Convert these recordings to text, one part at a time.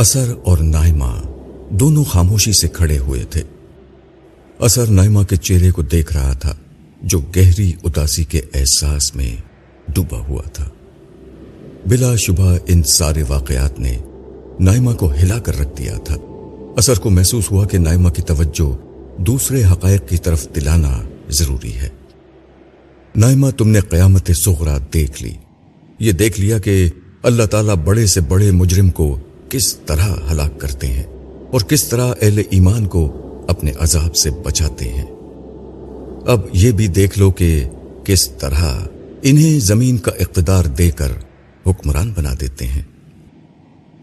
اثر اور نائمہ دونوں خاموشی سے کھڑے ہوئے تھے۔ اثر نائمہ کے چہرے کو دیکھ رہا تھا، جو گہری اداسی کے احساس میں ڈوبا ہوا تھا۔ بلا شبہ ان سارے واقعات نے نائمہ کو ہلا کر رکھ دیا تھا۔ اثر کو محسوس ہوا کہ نائمہ کی توجہ دوسرے حقائق کی طرف دلانا ضروری ہے۔ نائمہ تم نے قیامت سغرا دیکھ لی۔ یہ دیکھ لیا کہ اللہ تعالیٰ بڑے سے بڑے مجرم کو کس طرح ہلاک کرتے ہیں اور کس طرح اہل ایمان کو اپنے عذاب سے بچاتے ہیں۔ اب یہ بھی دیکھ لو کہ کس طرح انہیں زمین کا اقتدار دے کر حکمران بنا دیتے ہیں۔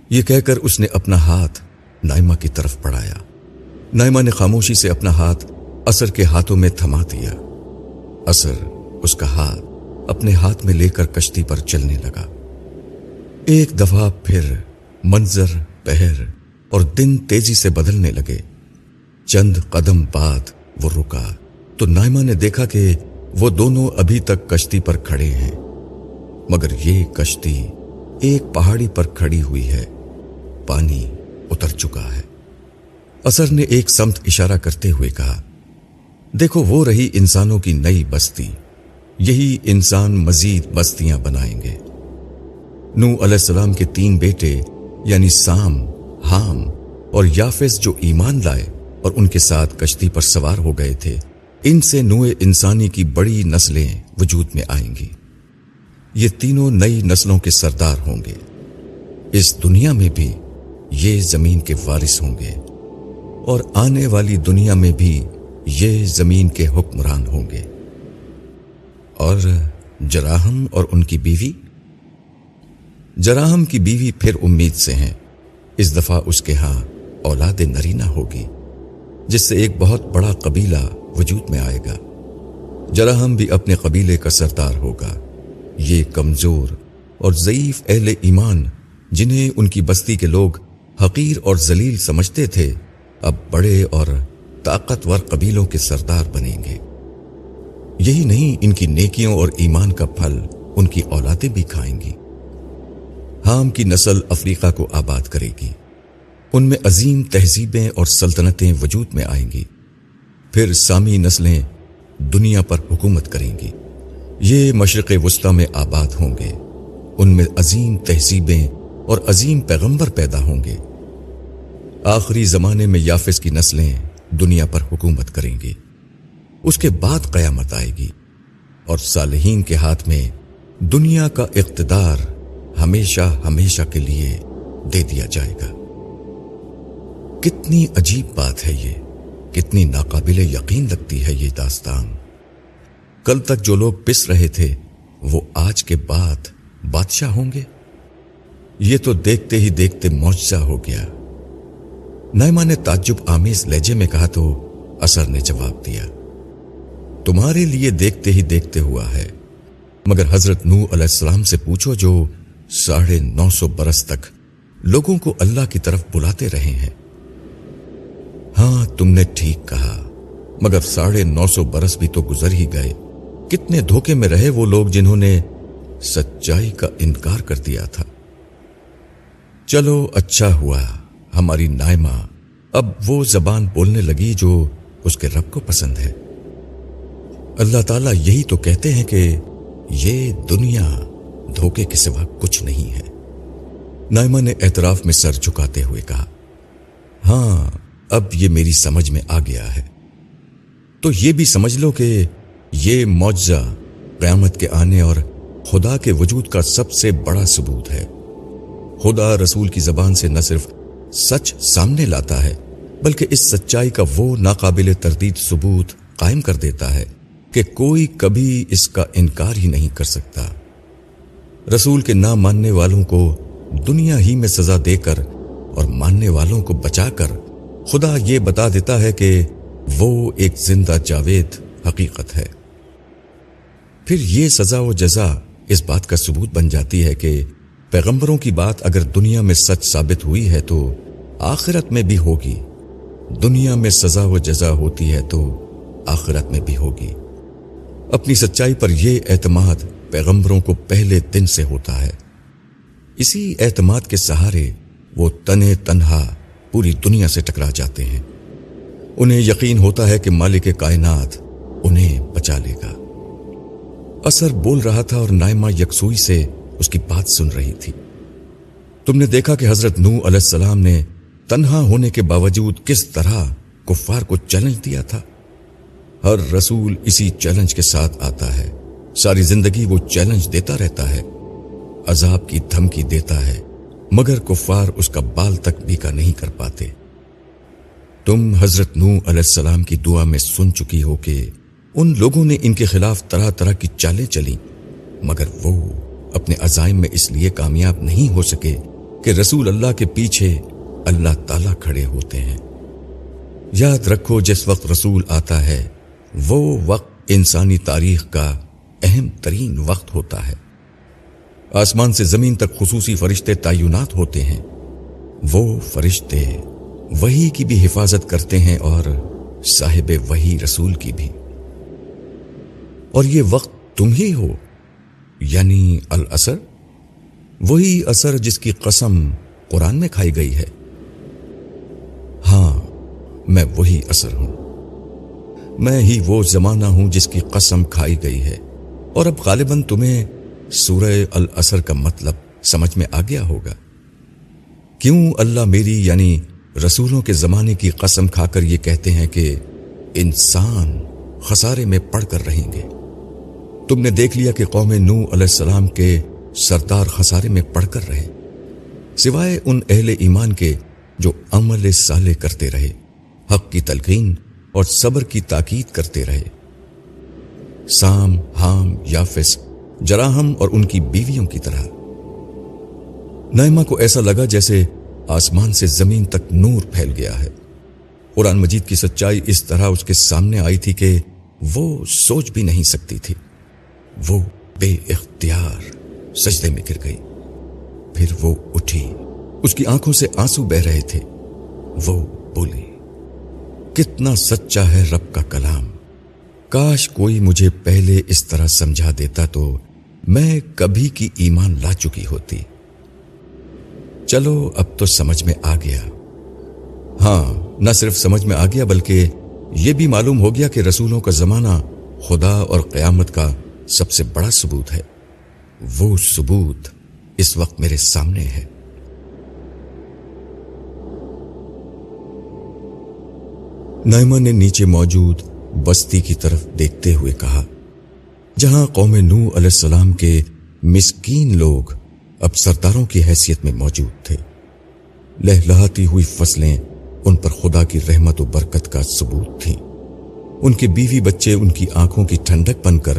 یہ کہہ کر اس نے اپنا ہاتھ نائمہ کی طرف پڑھایا نائمہ نے خاموشی سے اپنا ہاتھ اثر کے ہاتھوں میں تھما دیا۔ اثر اس کا ہاتھ اپنے ہاتھ میں لے کر کشتی پر چلنے لگا۔ ایک دفعہ پھر منظر، پہر اور دن تیزی سے بدلنے لگے۔ چند قدم بعد وہ رکا۔ تو نائمہ نے دیکھا کہ وہ دونوں ابھی تک کشتی پر کھڑے ہیں۔ مگر یہ کشتی ایک پہاڑی پر کھڑی ہوئی ہے۔ پانی اتر چکا ہے۔ اثر نے ایک سمت اشارہ کرتے ہوئے کہا، دیکھو، وہ رہی انسانوں کی نئی بستی۔ یہی انسان مزید بستیاں بنائیں گے۔ نو علیہ السلام کے تین بیٹے یعنی سام ہام اور یافس جو ایمان لائے اور ان کے ساتھ کشتی پر سوار ہو گئے تھے، ان سے نوئے انسانی کی بڑی نسلیں وجود میں آئیں گی۔ یہ تینوں نئی نسلوں کے سردار ہوں گے۔ اس دنیا میں بھی یہ زمین کے وارث ہوں گے اور آنے والی دنیا میں بھی یہ زمین کے حکمران ہوں گے۔ اور جراہم اور ان کی بیوی؟ جراہم کی بیوی پھر امید سے ہیں۔ اس دفعہ اس کے ہاں اولاد نرینہ ہوگی، جس سے ایک بہت بڑا قبیلہ وجود میں آئے گا۔ جراہم بھی اپنے قبیلے کا سردار ہوگا۔ یہ کمزور اور ضعیف اہل ایمان، جنہیں ان کی بستی کے لوگ حقیر اور ذلیل سمجھتے تھے، اب بڑے اور طاقتور قبیلوں کے سردار بنیں گے۔ یہی نہیں، ان کی نیکیوں اور ایمان کا پھل ان کی اولادیں بھی کھائیں گی۔ ہام کی نسل افریقہ کو آباد کرے گی۔ ان میں عظیم تہذیبیں اور سلطنتیں وجود میں آئیں گی۔ پھر سامی نسلیں دنیا پر حکومت کریں گی۔ یہ مشرق وسطی میں آباد ہوں گے۔ ان میں عظیم تہذیبیں اور عظیم پیغمبر پیدا ہوں گے۔ آخری زمانے میں یافس کی نسلیں دنیا پر حکومت کریں گی۔ اس کے بعد قیامت آئے گی اور صالحین کے ہاتھ میں دنیا کا اقتدار ہمیشہ ہمیشہ کے لیے دے دیا جائے گا۔ کتنی عجیب بات ہے یہ، کتنی ناقابل یقین لگتی ہے یہ داستان۔ کل تک جو لوگ پس رہے تھے، وہ آج کے بعد بادشاہ ہوں گے؟ یہ تو دیکھتے ہی دیکھتے معجزہ ہو گیا۔ نائمہ نے تعجب آمیز لہجے میں کہا تو اثر نے جواب دیا۔ تمہارے لیے دیکھتے ہی دیکھتے ہوا ہے۔ مگر حضرت نو علیہ السلام سے پوچھو جو ساڑھے نو سو برس تک لوگوں کو اللہ کی طرف بلاتے رہے ہیں۔ ہاں تم نے ٹھیک کہا، مگر ساڑھے نو سو برس بھی تو گزر ہی گئے۔ کتنے دھوکے میں رہے وہ لوگ جنہوں نے سچائی کا انکار کر دیا تھا۔ چلو اچھا ہوا، ہماری نائمہ۔ اب وہ زبان بولنے لگی جو اس کے رب کو پسند ہے۔ اللہ تعالیٰ یہی تو کہتے ہیں کہ یہ دنیا دھوکے کے سوا کچھ نہیں ہے۔ نائمہ نے اعتراف میں سر جھکاتے ہوئے کہا ہاں اب یہ میری سمجھ میں آ گیا ہے۔ تو یہ بھی سمجھ لو کہ یہ معجزہ قیامت کے آنے اور خدا کے وجود کا سب سے بڑا ثبوت ہے۔ خدا رسول کی زبان سے نہ صرف سچ سامنے لاتا ہے، بلکہ اس سچائی کا وہ ناقابل تردید ثبوت قائم کر دیتا ہے کہ کوئی کبھی اس کا انکار ہی نہیں کر سکتا۔ رسول کے نہ ماننے والوں کو دنیا ہی میں سزا دے کر اور ماننے والوں کو بچا کر خدا یہ بتا دیتا ہے کہ وہ ایک زندہ جاوید حقیقت ہے۔ پھر یہ سزا و جزا اس بات کا ثبوت بن جاتی ہے کہ پیغمبروں کی بات اگر دنیا میں سچ ثابت ہوئی ہے تو آخرت میں بھی ہوگی۔ دنیا میں سزا و جزا ہوتی ہے تو آخرت میں بھی ہوگی۔ اپنی سچائی پر یہ اعتماد پیغمبروں کو پہلے دن سے ہوتا ہے۔ اسی اعتماد کے سہارے وہ تنے تنہا پوری دنیا سے ٹکرا جاتے ہیں۔ انہیں یقین ہوتا ہے کہ مالک کائنات انہیں بچا لے گا۔ اثر بول رہا تھا اور نائمہ یکسوئی سے اس کی بات سن رہی تھی۔ تم نے دیکھا کہ حضرت نو علیہ السلام نے تنہا ہونے کے باوجود کس طرح کفار کو چیلنج دیا تھا۔ ہر رسول اسی چیلنج کے ساتھ آتا ہے۔ ساری زندگی وہ چیلنج دیتا رہتا ہے، عذاب کی دھمکی دیتا ہے، مگر کفار اس کا بال تک بھی کا نہیں کر پاتے۔ تم حضرت نو علیہ السلام کی دعا میں سن چکی ہو کہ ان لوگوں نے ان کے خلاف طرح طرح کی چالیں چلی مگر وہ اپنے عزائم میں اس لیے کامیاب نہیں ہو سکے کہ رسول اللہ کے پیچھے اللہ تعالی کھڑے ہوتے ہیں۔ یاد رکھو، جس وقت رسول آتا ہے، وہ وقت انسانی تاریخ کا اہم ترین وقت ہوتا ہے۔ آسمان سے زمین تک خصوصی فرشتے تعینات ہوتے ہیں۔ وہ فرشتے وہی کی بھی حفاظت کرتے ہیں اور صاحب وہی رسول کی بھی۔ اور یہ وقت تم ہی ہو یعنی الاثر وہی اثر جس کی قسم قرآن میں کھائی گئی ہے۔ ہاں میں وہی اثر ہوں۔ میں ہی وہ زمانہ ہوں جس کی قسم کھائی گئی ہے۔ اور اب غالباً تمہیں سورہ الاثر کا مطلب سمجھ میں آ گیا ہوگا۔ کیوں اللہ میری یعنی رسولوں کے زمانے کی قسم کھا کر یہ کہتے ہیں کہ انسان خسارے میں پڑھ کر رہیں گے۔ تم نے دیکھ لیا کہ قوم نو علیہ السلام کے سردار خسارے میں پڑھ کر رہے۔ سوائے ان اہل ایمان کے جو عمل سالے کرتے رہے، حق کی تلقین اور صبر کی تاکید کرتے رہے۔ سام ہام یافس جراہم اور ان کی بیویوں کی طرح۔ نائمہ کو ایسا لگا جیسے آسمان سے زمین تک نور پھیل گیا ہے۔ قرآن مجید کی سچائی اس طرح اس کے سامنے آئی تھی کہ وہ سوچ بھی نہیں سکتی تھی۔ وہ بے اختیار سجدے میں گر گئی۔ پھر وہ اٹھی۔ اس کی آنکھوں سے آنسو بہ رہے تھے۔ وہ بولی کتنا سچا ہے رب کا کلام۔ کاش کوئی مجھے پہلے اس طرح سمجھا دیتا تو میں کبھی کی ایمان لا چکی ہوتی۔ چلو، اب تو سمجھ میں آ گیا۔ ہاں نہ صرف سمجھ میں آ گیا، بلکہ یہ بھی معلوم ہو گیا کہ رسولوں کا زمانہ خدا اور قیامت کا سب سے بڑا ثبوت ہے۔ وہ ثبوت اس وقت میرے سامنے ہے۔ نائمہ نے نیچے موجود بستی کی طرف دیکھتے ہوئے کہا، جہاں قوم نو علیہ السلام کے مسکین لوگ اب سرداروں کی حیثیت میں موجود تھے۔ لہلاتی ہوئی فصلیں ان پر خدا کی رحمت و برکت کا ثبوت تھیں۔ ان کے بیوی بچے ان کی آنکھوں کی ٹھنڈک بن کر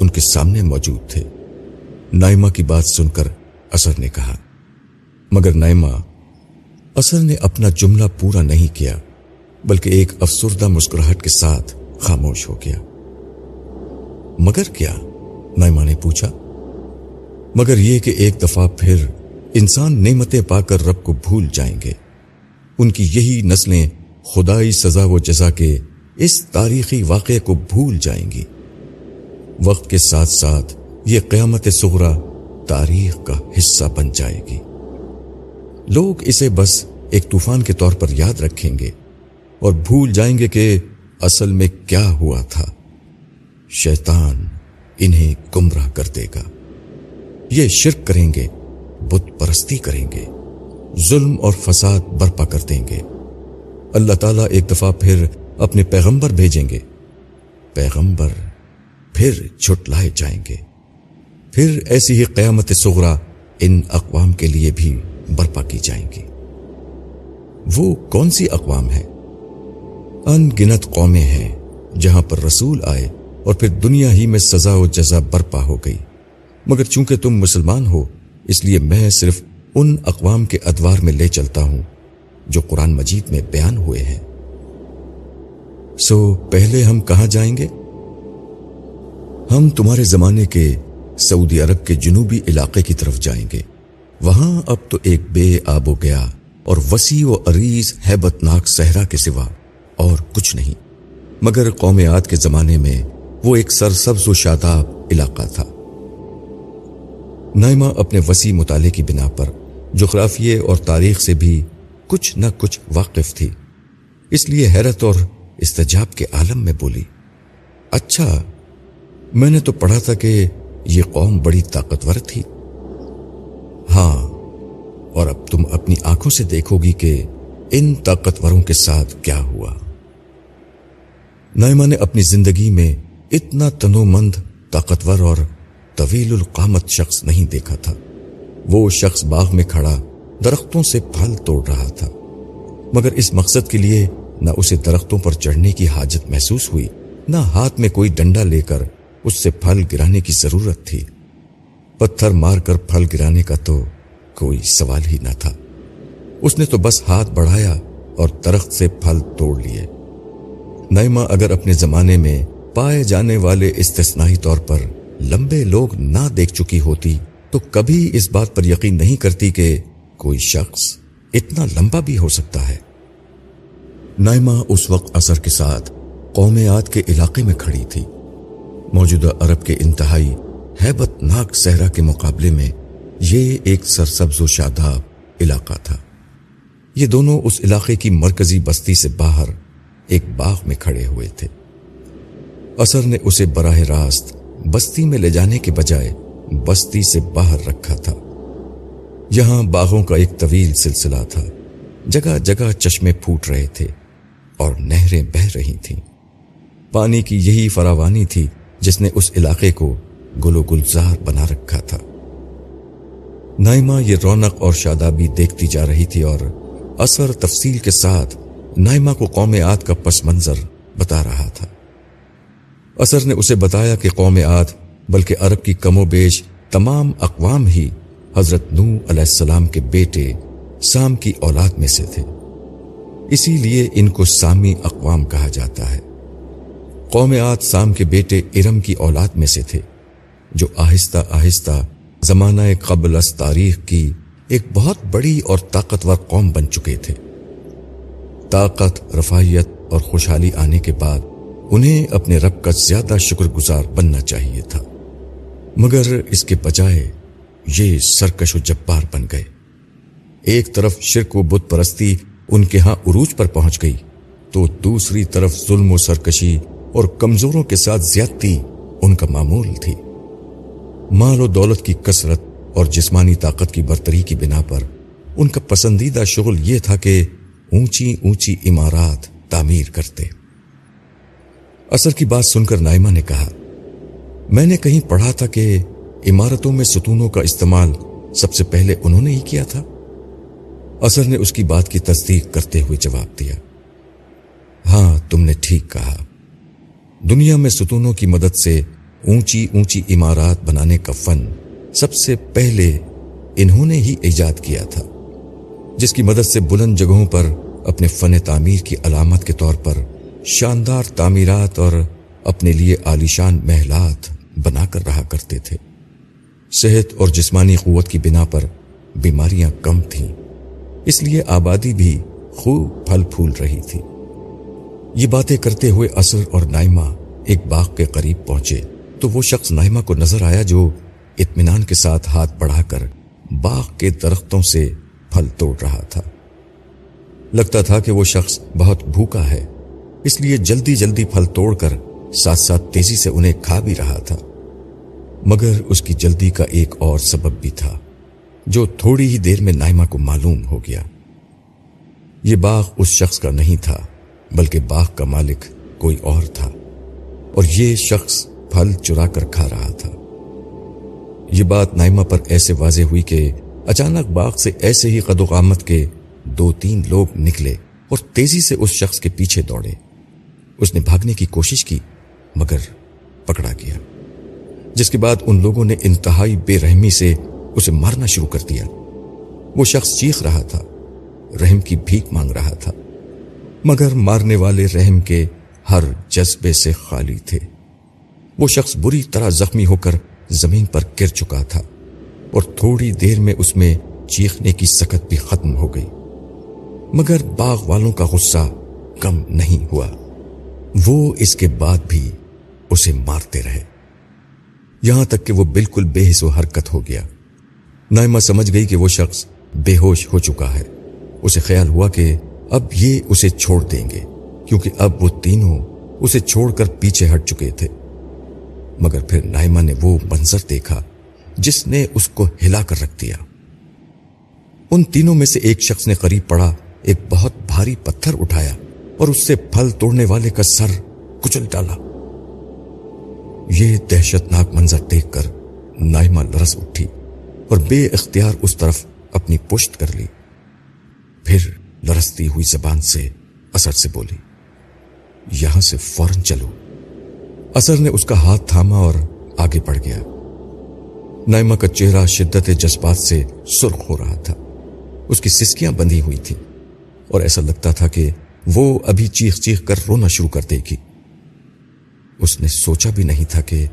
ان کے سامنے موجود تھے۔ نائمہ کی بات سن کر اثر نے کہا، مگر نائمہ، اثر نے اپنا جملہ پورا نہیں کیا، بلکہ ایک افسردہ مسکراہٹ کے ساتھ خاموش ہو گیا۔ مگر کیا؟ نائمہ نے پوچھا۔ مگر یہ کہ ایک دفعہ پھر انسان نعمتیں پا کر رب کو بھول جائیں گے۔ ان کی یہی نسلیں خدائی سزا و جزا کے اس تاریخی واقعے کو بھول جائیں گی۔ وقت کے ساتھ ساتھ یہ قیامت سغرا تاریخ کا حصہ بن جائے گی۔ لوگ اسے بس ایک طوفان کے طور پر یاد رکھیں گے اور بھول جائیں گے کہ اصل میں کیا ہوا تھا؟ شیطان انہیں گمراہ کر دے گا۔ یہ شرک کریں گے، بت پرستی کریں گے، ظلم اور فساد برپا کر دیں گے۔ اللہ تعالیٰ ایک دفعہ پھر اپنے پیغمبر بھیجیں گے۔ پیغمبر پھر چھٹلائے جائیں گے۔ پھر ایسی ہی قیامت سغرا ان اقوام کے لیے بھی برپا کی جائیں گی۔ وہ کون سی اقوام ہے ان گنت قومیں ہیں جہاں پر رسول آئے اور پھر دنیا ہی میں سزا و جزا برپا ہو گئی۔ مگر چونکہ تم مسلمان ہو، اس لیے میں صرف ان اقوام کے ادوار میں لے چلتا ہوں جو قرآن مجید میں بیان ہوئے ہیں۔ سو پہلے ہم کہاں جائیں گے؟ ہم تمہارے زمانے کے سعودی عرب کے جنوبی علاقے کی طرف جائیں گے۔ وہاں اب تو ایک بے آب و گیا اور وسیع و عریض ہیبت ناک صحرا کے سوا اور کچھ نہیں۔ مگر قوم عاد کے زمانے میں وہ ایک سرسبز و شاداب علاقہ تھا۔ نائمہ اپنے وسیع مطالعے کی بنا پر جغرافیے اور تاریخ سے بھی کچھ نہ کچھ واقف تھی۔ اس لیے حیرت اور استجاب کے عالم میں بولی اچھا میں نے تو پڑھا تھا کہ یہ قوم بڑی طاقتور تھی۔ ہاں اور اب تم اپنی آنکھوں سے دیکھو گی کہ ان طاقتوروں کے ساتھ کیا ہوا۔ نائمہ نے اپنی زندگی میں اتنا تنو مند طاقتور اور طویل القامت شخص نہیں دیکھا تھا۔ وہ شخص باغ میں کھڑا درختوں سے پھل توڑ رہا تھا۔ مگر اس مقصد کے لیے نہ اسے درختوں پر چڑھنے کی حاجت محسوس ہوئی، نہ ہاتھ میں کوئی ڈنڈا لے کر اس سے پھل گرانے کی ضرورت تھی۔ پتھر مار کر پھل گرانے کا تو کوئی سوال ہی نہ تھا۔ اس نے تو بس ہاتھ بڑھایا اور درخت سے پھل توڑ لیے۔ نائمہ اگر اپنے زمانے میں پائے جانے والے استثنائی طور پر لمبے لوگ نہ دیکھ چکی ہوتی، تو کبھی اس بات پر یقین نہیں کرتی کہ کوئی شخص اتنا لمبا بھی ہو سکتا ہے۔ نائمہ اس وقت اثر کے ساتھ قومیات کے علاقے میں کھڑی تھی۔ موجودہ عرب کے انتہائی ہیبت ناک صحرا کے مقابلے میں یہ ایک سرسبز و شاداب علاقہ تھا۔ یہ دونوں اس علاقے کی مرکزی بستی سے باہر ایک باغ میں کھڑے ہوئے تھے۔ اثر نے اسے براہ راست بستی میں لے جانے کے بجائے بستی سے باہر رکھا تھا۔ یہاں باغوں کا ایک طویل سلسلہ تھا۔ جگہ جگہ چشمے پھوٹ رہے تھے اور نہریں بہ رہی تھیں۔ پانی کی یہی فراوانی تھی جس نے اس علاقے کو گلو گلزار بنا رکھا تھا۔ نائمہ یہ رونق اور شادابی دیکھتی جا رہی تھی اور اثر تفصیل کے ساتھ نائمہ کو قوم آد کا پس منظر بتا رہا تھا۔ اثر نے اسے بتایا کہ قوم آد بلکہ عرب کی کم و بیش تمام اقوام ہی حضرت نو علیہ السلام کے بیٹے سام کی اولاد میں سے تھے۔ اسی لیے ان کو سامی اقوام کہا جاتا ہے۔ قوم آت سام کے بیٹے ارم کی اولاد میں سے تھے، جو آہستہ آہستہ زمانہ قبل از تاریخ کی ایک بہت بڑی اور طاقتور قوم بن چکے تھے۔ طاقت، رفاہیت اور خوشحالی آنے کے بعد انہیں اپنے رب کا زیادہ شکر گزار بننا چاہیے تھا۔ مگر اس کے بجائے یہ سرکش و جبار بن گئے۔ ایک طرف شرک و بت پرستی ان کے ہاں عروج پر پہنچ گئی، تو دوسری طرف ظلم و سرکشی اور کمزوروں کے ساتھ زیادتی ان کا معمول تھی۔ مال و دولت کی کثرت اور جسمانی طاقت کی برتری کی بنا پر ان کا پسندیدہ شغل یہ تھا کہ اونچی اونچی عمارات تعمیر کرتے۔ اثر کی بات سن کر نائمہ نے کہا، میں نے کہیں پڑھا تھا کہ عمارتوں میں ستونوں کا استعمال سب سے پہلے انہوں نے ہی کیا تھا۔ اثر نے اس کی بات کی تصدیق کرتے ہوئے جواب دیا۔ ہاں تم نے ٹھیک کہا۔ دنیا میں ستونوں کی مدد سے اونچی اونچی عمارات بنانے کا فن سب سے پہلے انہوں نے ہی ایجاد کیا تھا۔ جس کی مدد سے بلند جگہوں پر اپنے فن تعمیر کی علامت کے طور پر شاندار تعمیرات اور اپنے لیے عالیشان محلات بنا کر رہا کرتے تھے۔ صحت اور جسمانی قوت کی بنا پر بیماریاں کم تھیں۔ اس لیے آبادی بھی خوب پھل پھول رہی تھی۔ یہ باتیں کرتے ہوئے اثر اور نائمہ ایک باغ کے قریب پہنچے۔ تو وہ شخص نائمہ کو نظر آیا جو اطمینان کے ساتھ ہاتھ بڑھا کر باغ کے درختوں سے پھل توڑ رہا تھا۔ لگتا تھا کہ وہ شخص بہت بھوکا ہے، اس لیے جلدی جلدی پھل توڑ کر ساتھ ساتھ تیزی سے انہیں کھا بھی رہا تھا۔ مگر اس کی جلدی کا ایک اور سبب بھی تھا، جو تھوڑی ہی دیر میں نائمہ کو معلوم ہو گیا۔ یہ باغ اس شخص کا نہیں تھا، بلکہ باغ کا مالک کوئی اور تھا۔ اور یہ شخص پھل چرا کر کھا رہا تھا۔ یہ بات نائمہ پر ایسے واضح ہوئی کہ اچانک باغ سے ایسے ہی قد و قامت کے دو تین لوگ نکلے اور تیزی سے اس شخص کے پیچھے دوڑے۔ اس نے بھاگنے کی کوشش کی، مگر پکڑا گیا، جس کے بعد ان لوگوں نے انتہائی بے رحمی سے اسے مارنا شروع کر دیا۔ وہ شخص چیخ رہا تھا، رحم کی بھیک مانگ رہا تھا، مگر مارنے والے رحم کے ہر جذبے سے خالی تھے۔ وہ شخص بری طرح زخمی ہو کر زمین پر گر چکا تھا۔ اور تھوڑی دیر میں اس میں چیخنے کی سکت بھی ختم ہو گئی۔ مگر باغ والوں کا غصہ کم نہیں ہوا۔ وہ اس کے بعد بھی اسے مارتے رہے۔ یہاں تک کہ وہ بالکل بے حص و حرکت ہو گیا۔ نائمہ سمجھ گئی کہ وہ شخص بے ہوش ہو چکا ہے۔ اسے خیال ہوا کہ اب یہ اسے چھوڑ دیں گے، کیونکہ اب وہ تینوں اسے چھوڑ کر پیچھے ہٹ چکے تھے۔ مگر پھر نائمہ نے وہ منظر دیکھا۔ جس نے اس کو ہلا کر رکھ دیا۔ ان تینوں میں سے ایک شخص نے قریب پڑا، ایک بہت بھاری پتھر اٹھایا اور اس سے پھل توڑنے والے کا سر کچل ڈالا۔ یہ دہشتناک منظر دیکھ کر نائمہ لرس اٹھی اور بے اختیار اس طرف اپنی پشت کر لی۔ پھر لرستی ہوئی زبان سے اثر سے بولی، یہاں سے فوراً چلو۔ اثر نے اس کا ہاتھ تھاما اور آگے بڑھ گیا۔ نائمہ کا چہرہ شدت جذبات سے سرخ ہو رہا تھا۔ اس کی سسکیاں بندھی ہوئی تھی اور ایسا لگتا تھا کہ وہ ابھی چیخ چیخ کر رونا شروع کر دے گی۔ اس نے سوچا بھی نہیں تھا کہ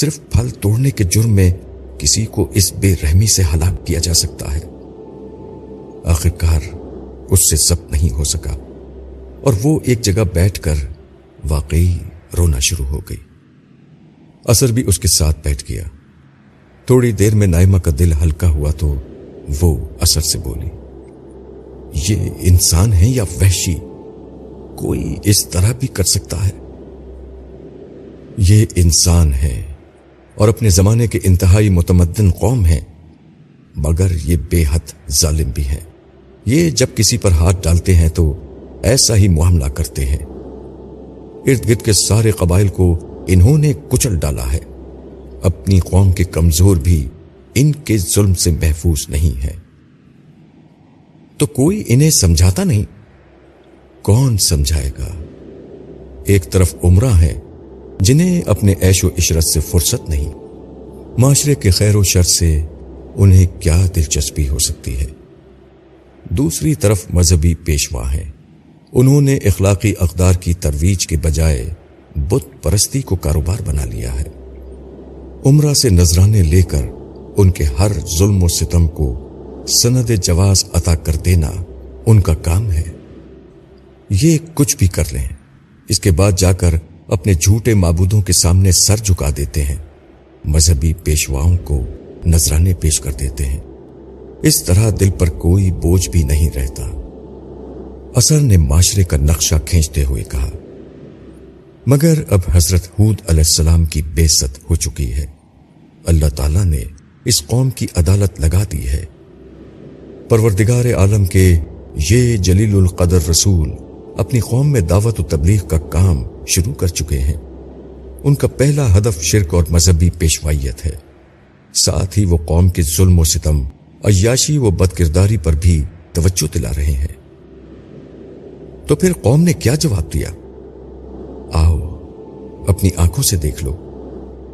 صرف پھل توڑنے کے جرم میں کسی کو اس بے رحمی سے ہلاک کیا جا سکتا ہے۔ آخرکار اس سے ضبط نہیں ہو سکا اور وہ ایک جگہ بیٹھ کر واقعی رونا شروع ہو گئی۔ اثر بھی اس کے ساتھ بیٹھ گیا۔ تھوڑی دیر میں نائمہ کا دل ہلکا ہوا تو وہ اثر سے بولی، یہ انسان ہے یا وحشی؟ کوئی اس طرح بھی کر سکتا ہے؟ یہ انسان ہے اور اپنے زمانے کے انتہائی متمدن قوم ہے مگر یہ بے حد ظالم بھی ہے یہ جب کسی پر ہاتھ ڈالتے ہیں تو ایسا ہی معاملہ کرتے ہیں۔ ارد گرد کے سارے قبائل کو انہوں نے کچل ڈالا ہے۔ اپنی قوم کے کمزور بھی ان کے ظلم سے محفوظ نہیں ہے۔ تو کوئی انہیں سمجھاتا نہیں؟ کون سمجھائے گا؟ ایک طرف عمرہ ہے جنہیں اپنے ایش و عشرت سے فرصت نہیں۔ معاشرے کے خیر و شر سے انہیں کیا دلچسپی ہو سکتی ہے؟ دوسری طرف مذہبی پیشوا ہیں۔ انہوں نے اخلاقی اقدار کی ترویج کے بجائے بت پرستی کو کاروبار بنا لیا ہے۔ عمرہ سے نذرانے لے کر ان کے ہر ظلم و ستم کو سند جواز عطا کر دینا ان کا کام ہے۔ یہ کچھ بھی کر لیں، اس کے بعد جا کر اپنے جھوٹے معبودوں کے سامنے سر جھکا دیتے ہیں، مذہبی پیشواؤں کو نذرانے پیش کر دیتے ہیں۔ اس طرح دل پر کوئی بوجھ بھی نہیں رہتا۔ اثر نے معاشرے کا نقشہ کھینچتے ہوئے کہا مگر اب حضرت حود علیہ السلام کی بے ست ہو چکی ہے۔ اللہ تعالیٰ نے اس قوم کی عدالت لگا دی ہے۔ پروردگار عالم کے یہ جلیل القدر رسول اپنی قوم میں دعوت و تبلیغ کا کام شروع کر چکے ہیں۔ ان کا پہلا ہدف شرک اور مذہبی پیشوائیت ہے۔ ساتھ ہی وہ قوم کے ظلم و ستم، عیاشی و بد کرداری پر بھی توجہ دلا رہے ہیں۔ تو پھر قوم نے کیا جواب دیا؟ آؤ، اپنی آنکھوں سے دیکھ لو۔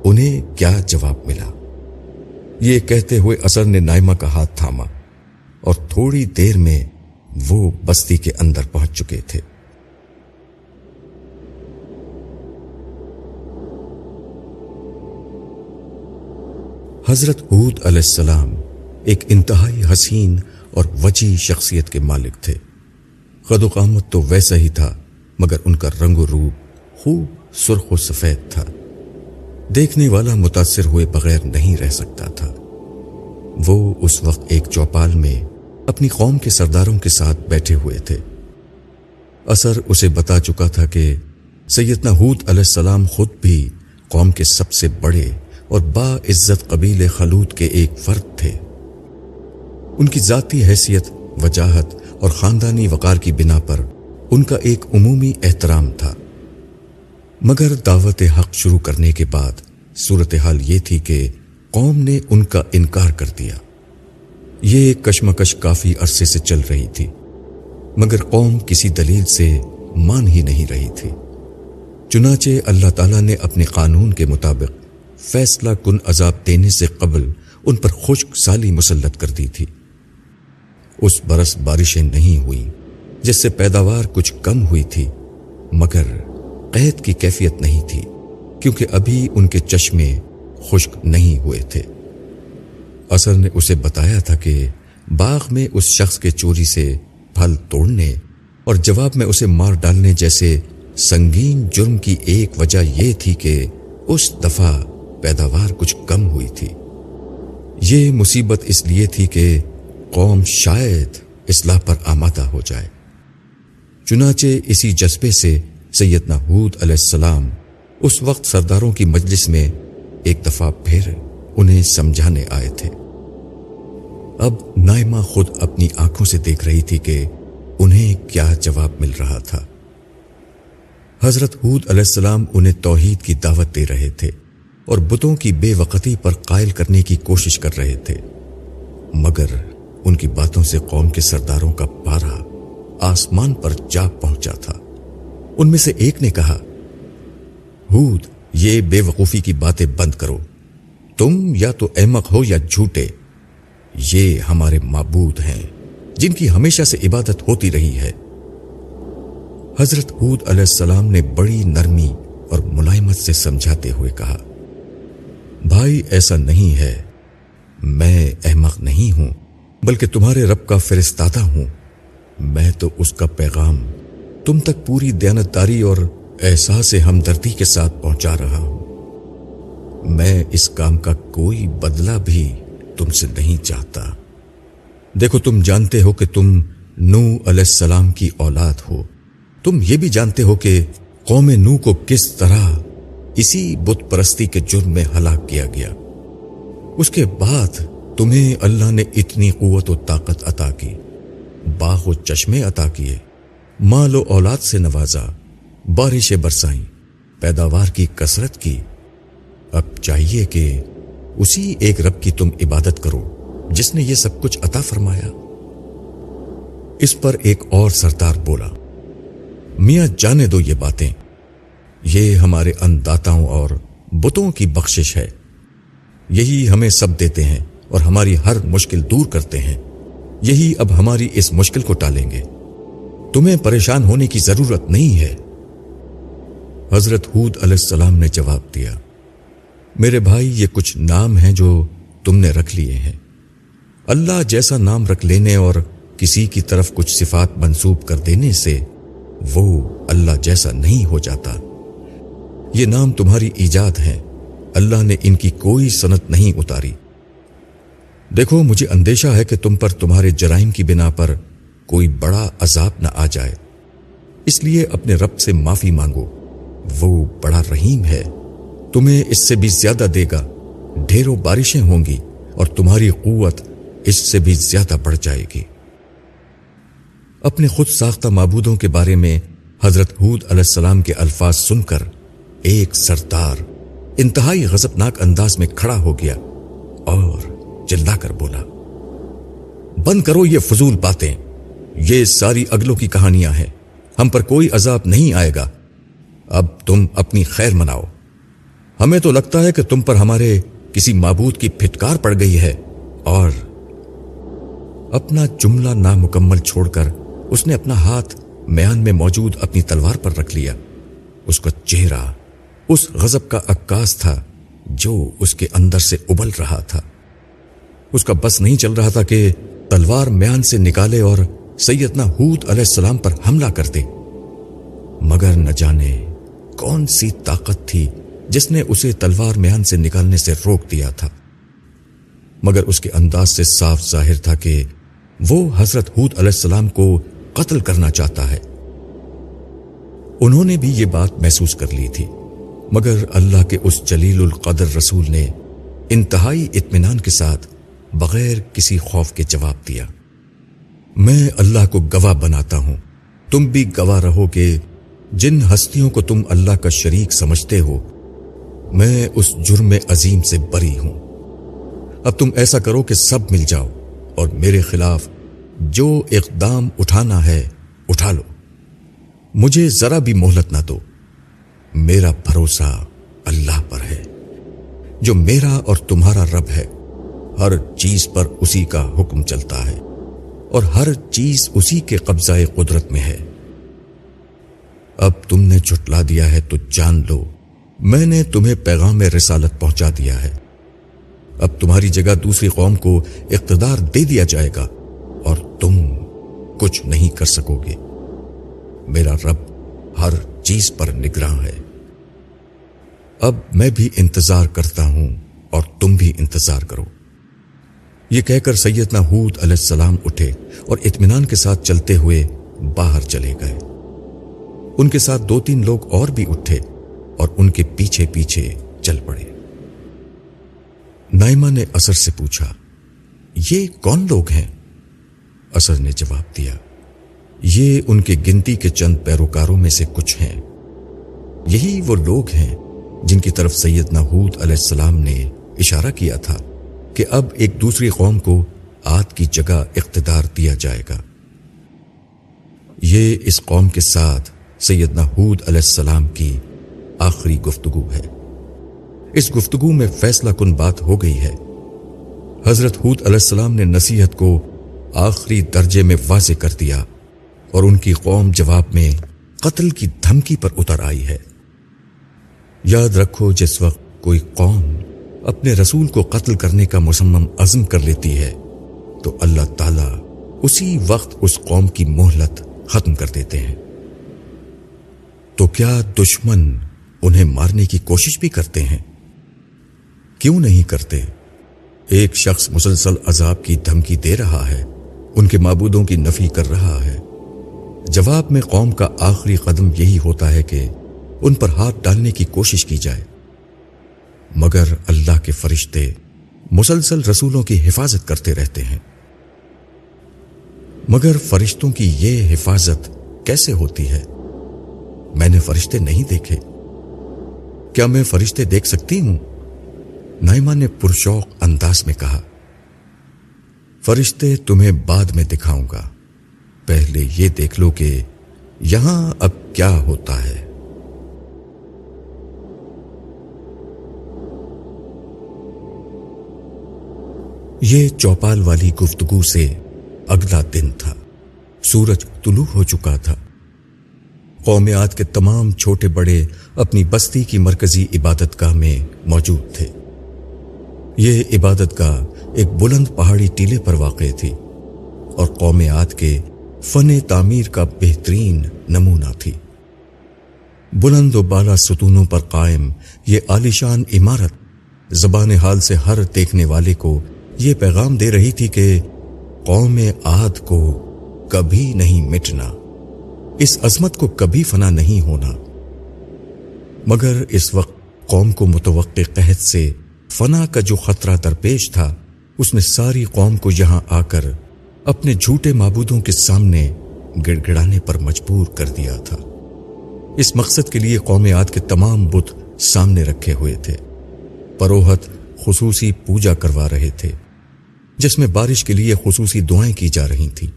انہیں کیا جواب ملا؟ یہ کہتے ہوئے اثر نے نائمہ کا ہاتھ تھاما اور تھوڑی دیر میں وہ بستی کے اندر پہنچ چکے تھے۔ حضرت عود علیہ السلام ایک انتہائی حسین اور وجی شخصیت کے مالک تھے۔ قد و قامت تو ویسا ہی تھا، مگر ان کا رنگ و روپ خوب سرخ و سفید تھا۔ دیکھنے والا متاثر ہوئے بغیر نہیں رہ سکتا تھا۔ وہ اس وقت ایک چوپال میں اپنی قوم کے سرداروں کے ساتھ بیٹھے ہوئے تھے۔ اثر اسے بتا چکا تھا کہ سیدنا حود علیہ السلام خود بھی قوم کے سب سے بڑے اور با عزت قبیل خلوط کے ایک فرد تھے۔ ان کی ذاتی حیثیت، وجاہت اور خاندانی وقار کی بنا پر ان کا ایک عمومی احترام تھا۔ مگر دعوت حق شروع کرنے کے بعد صورتحال یہ تھی کہ قوم نے ان کا انکار کر دیا۔ یہ کشمکش کافی عرصے سے چل رہی تھی، مگر قوم کسی دلیل سے مان ہی نہیں رہی تھی۔ چنانچہ اللہ تعالیٰ نے اپنے قانون کے مطابق فیصلہ کن عذاب دینے سے قبل ان پر خشک سالی مسلط کر دی تھی۔ اس برس بارشیں نہیں ہوئیں، جس سے پیداوار کچھ کم ہوئی تھی، مگر قید کی کیفیت نہیں تھی، کیونکہ ابھی ان کے چشمے خشک نہیں ہوئے تھے۔ اثر نے اسے بتایا تھا کہ باغ میں اس شخص کے چوری سے پھل توڑنے اور جواب میں اسے مار ڈالنے جیسے سنگین جرم کی ایک وجہ یہ تھی کہ اس دفعہ پیداوار کچھ کم ہوئی تھی۔ یہ مصیبت اس لیے تھی کہ قوم شاید اصلاح پر آمادہ ہو جائے۔ چنانچہ اسی جذبے سے سیدنا حود علیہ السلام اس وقت سرداروں کی مجلس میں ایک دفعہ پھر انہیں سمجھانے آئے تھے۔ اب نائمہ خود اپنی آنکھوں سے دیکھ رہی تھی کہ انہیں کیا جواب مل رہا تھا۔ حضرت حود علیہ السلام انہیں توحید کی دعوت دے رہے تھے اور بتوں کی بے وقتی پر قائل کرنے کی کوشش کر رہے تھے۔ مگر ان کی باتوں سے قوم کے سرداروں کا پارا آسمان پر جا پہنچا تھا۔ ان میں سے ایک نے کہا، ہود، یہ بے وقوفی کی باتیں بند کرو۔ تم یا تو احمق ہو یا جھوٹے۔ یہ ہمارے معبود ہیں، جن کی ہمیشہ سے عبادت ہوتی رہی ہے۔ حضرت حود علیہ السلام نے بڑی نرمی اور ملائمت سے سمجھاتے ہوئے کہا، بھائی، ایسا نہیں ہے۔ میں احمق نہیں ہوں، بلکہ تمہارے رب کا فرستادہ ہوں۔ میں تو اس کا پیغام تم تک پوری دیانتداری اور احساس ہمدردی کے ساتھ پہنچا رہا ہوں۔ میں اس کام کا کوئی بدلہ بھی تم سے نہیں چاہتا۔ دیکھو، تم جانتے ہو کہ تم نو علیہ السلام کی اولاد ہو۔ تم یہ بھی جانتے ہو کہ قوم نو کو کس طرح اسی بت پرستی کے جرم میں ہلاک کیا گیا۔ اس کے بعد تمہیں اللہ نے اتنی قوت و طاقت عطا کی، باغ و چشمے عطا کیے۔ مال و اولاد سے نوازا بارشیں برسائیں، پیداوار کی کثرت کی۔ اب چاہیے کہ اسی ایک رب کی تم عبادت کرو، جس نے یہ سب کچھ عطا فرمایا۔ اس پر ایک اور سردار بولا، میاں جانے دو یہ باتیں۔ یہ ہمارے انداتاؤں اور بتوں کی بخشش ہے۔ یہی ہمیں سب دیتے ہیں اور ہماری ہر مشکل دور کرتے ہیں۔ یہی اب ہماری اس مشکل کو ٹالیں گے۔ تمہیں پریشان ہونے کی ضرورت نہیں ہے۔ حضرت حود علیہ السلام نے جواب دیا، میرے بھائی، یہ کچھ نام ہیں جو تم نے رکھ لیے ہیں۔ اللہ جیسا نام رکھ لینے اور کسی کی طرف کچھ صفات منسوب کر دینے سے وہ اللہ جیسا نہیں ہو جاتا۔ یہ نام تمہاری ایجاد ہیں، اللہ نے ان کی کوئی صنعت نہیں اتاری۔ دیکھو، مجھے اندیشہ ہے کہ تم پر تمہارے جرائم کی بنا پر کوئی بڑا عذاب نہ آ جائے۔ اس لیے اپنے رب سے معافی مانگو۔ وہ بڑا رحیم ہے۔ تمہیں اس سے بھی زیادہ دے گا۔ ڈھیروں بارشیں ہوں گی اور تمہاری قوت اس سے بھی زیادہ بڑھ جائے گی۔ اپنے خود ساختہ معبودوں کے بارے میں حضرت حود علیہ السلام کے الفاظ سن کر ایک سردار انتہائی غزبناک انداز میں کھڑا ہو گیا اور چلا کر بولا، بند کرو یہ فضول باتیں۔ یہ ساری اگلوں کی کہانیاں ہیں۔ ہم پر کوئی عذاب نہیں آئے گا۔ اب تم اپنی خیر مناؤ۔ ہمیں تو لگتا ہے کہ تم پر ہمارے کسی معبود کی پھٹکار پڑ گئی ہے اور اپنا جملہ نامکمل چھوڑ کر اس نے اپنا ہاتھ میان میں موجود اپنی تلوار پر رکھ لیا۔ اس کا چہرہ اس غزب کا عکاس تھا جو اس کے اندر سے ابل رہا تھا۔ اس کا بس نہیں چل رہا تھا کہ تلوار میان سے نکالے اور سیدنا حود علیہ السلام پر حملہ کرتے۔ مگر نہ جانے کون سی طاقت تھی جس نے اسے تلوار میان سے نکالنے سے روک دیا تھا۔ مگر اس کے انداز سے صاف ظاہر تھا کہ وہ حضرت حود علیہ السلام کو قتل کرنا چاہتا ہے۔ انہوں نے بھی یہ بات محسوس کر لی تھی۔ مگر اللہ کے اس جلیل القدر رسول نے انتہائی اطمینان کے ساتھ بغیر کسی خوف کے جواب دیا۔ میں اللہ کو گواہ بناتا ہوں۔ تم بھی گواہ رہو کہ جن ہستیوں کو تم اللہ کا شریک سمجھتے ہو، میں اس جرم عظیم سے بری ہوں۔ اب تم ایسا کرو کہ سب مل جاؤ اور میرے خلاف جو اقدام اٹھانا ہے اٹھا لو۔ مجھے ذرا بھی مہلت نہ دو۔ میرا بھروسہ اللہ پر ہے۔ جو میرا اور تمہارا رب ہے، ہر چیز پر اسی کا حکم چلتا ہے۔ اور ہر چیز اسی کے قبضہ قدرت میں ہے۔ اب تم نے جھٹلا دیا ہے تو جان لو، میں نے تمہیں پیغام رسالت پہنچا دیا ہے۔ اب تمہاری جگہ دوسری قوم کو اقتدار دے دیا جائے گا اور تم کچھ نہیں کر سکو گے۔ میرا رب ہر چیز پر نگراں ہے۔ اب میں بھی انتظار کرتا ہوں اور تم بھی انتظار کرو۔ یہ کہہ کر سیدنا حود علیہ السلام اٹھے اور اطمینان کے ساتھ چلتے ہوئے باہر چلے گئے۔ ان کے ساتھ دو تین لوگ اور بھی اٹھے اور ان کے پیچھے پیچھے چل پڑے۔ نائمہ نے اثر سے پوچھا، یہ کون لوگ ہیں؟ اثر نے جواب دیا، یہ ان کے گنتی کے چند پیروکاروں میں سے کچھ ہیں۔ یہی وہ لوگ ہیں جن کی طرف سید نحود علیہ السلام نے اشارہ کیا تھا۔ کہ اب ایک دوسری قوم کو آد کی جگہ اقتدار دیا جائے گا۔ یہ اس قوم کے ساتھ سید نحود علیہ السلام کی آخری گفتگو ہے۔ اس گفتگو میں فیصلہ کن بات ہو گئی ہے۔ حضرت حود علیہ السلام نے نصیحت کو آخری درجے میں واضح کر دیا اور ان کی قوم جواب میں قتل کی دھمکی پر اتر آئی ہے۔ یاد رکھو جس وقت کوئی قوم اپنے رسول کو قتل کرنے کا مسمم عزم کر لیتی ہے، تو اللہ تعالی اسی وقت اس قوم کی مہلت ختم کر دیتے ہیں۔ تو کیا دشمن انہیں مارنے کی کوشش بھی کرتے ہیں؟ کیوں نہیں کرتے؟ ایک شخص مسلسل عذاب کی دھمکی دے رہا ہے، ان کے معبودوں کی نفی کر رہا ہے۔ جواب میں قوم کا آخری قدم یہی ہوتا ہے کہ ان پر ہاتھ ڈالنے کی کوشش کی جائے۔ مگر اللہ کے فرشتے مسلسل رسولوں کی حفاظت کرتے رہتے ہیں۔ مگر فرشتوں کی یہ حفاظت کیسے ہوتی ہے؟ میں نے فرشتے نہیں دیکھے۔ کیا میں فرشتے دیکھ سکتی ہوں؟ نائمہ نے پرشوق انداز میں کہا۔ فرشتے تمہیں بعد میں دکھاؤں گا۔ پہلے یہ دیکھ لو کہ یہاں اب کیا ہوتا ہے۔ یہ چوپال والی گفتگو سے اگلا دن تھا۔ سورج طلوع ہو چکا تھا۔ قومیات کے تمام چھوٹے بڑے اپنی بستی کی مرکزی عبادت گاہ میں موجود تھے۔ یہ عبادت گاہ ایک بلند پہاڑی ٹیلے پر واقع تھی اور قومیات کے فن تعمیر کا بہترین نمونہ تھی۔ بلند و بالا ستونوں پر قائم یہ عالیشان عمارت زبان حال سے ہر دیکھنے والے کو یہ پیغام دے رہی تھی کہ قوم آد کو کبھی نہیں مٹنا، اس عظمت کو کبھی فنا نہیں ہونا۔ مگر اس وقت قوم کو متوقع قحط سے فنا کا جو خطرہ درپیش تھا، اس نے ساری قوم کو یہاں آ کر اپنے جھوٹے معبودوں کے سامنے گڑ گڑانے پر مجبور کر دیا تھا۔ اس مقصد کے لیے قوم آد کے تمام بت سامنے رکھے ہوئے تھے۔ پروہت خصوصی پوجا کروا رہے تھے۔ جس میں بارش کے لیے خصوصی دعائیں کی جا رہی تھیں۔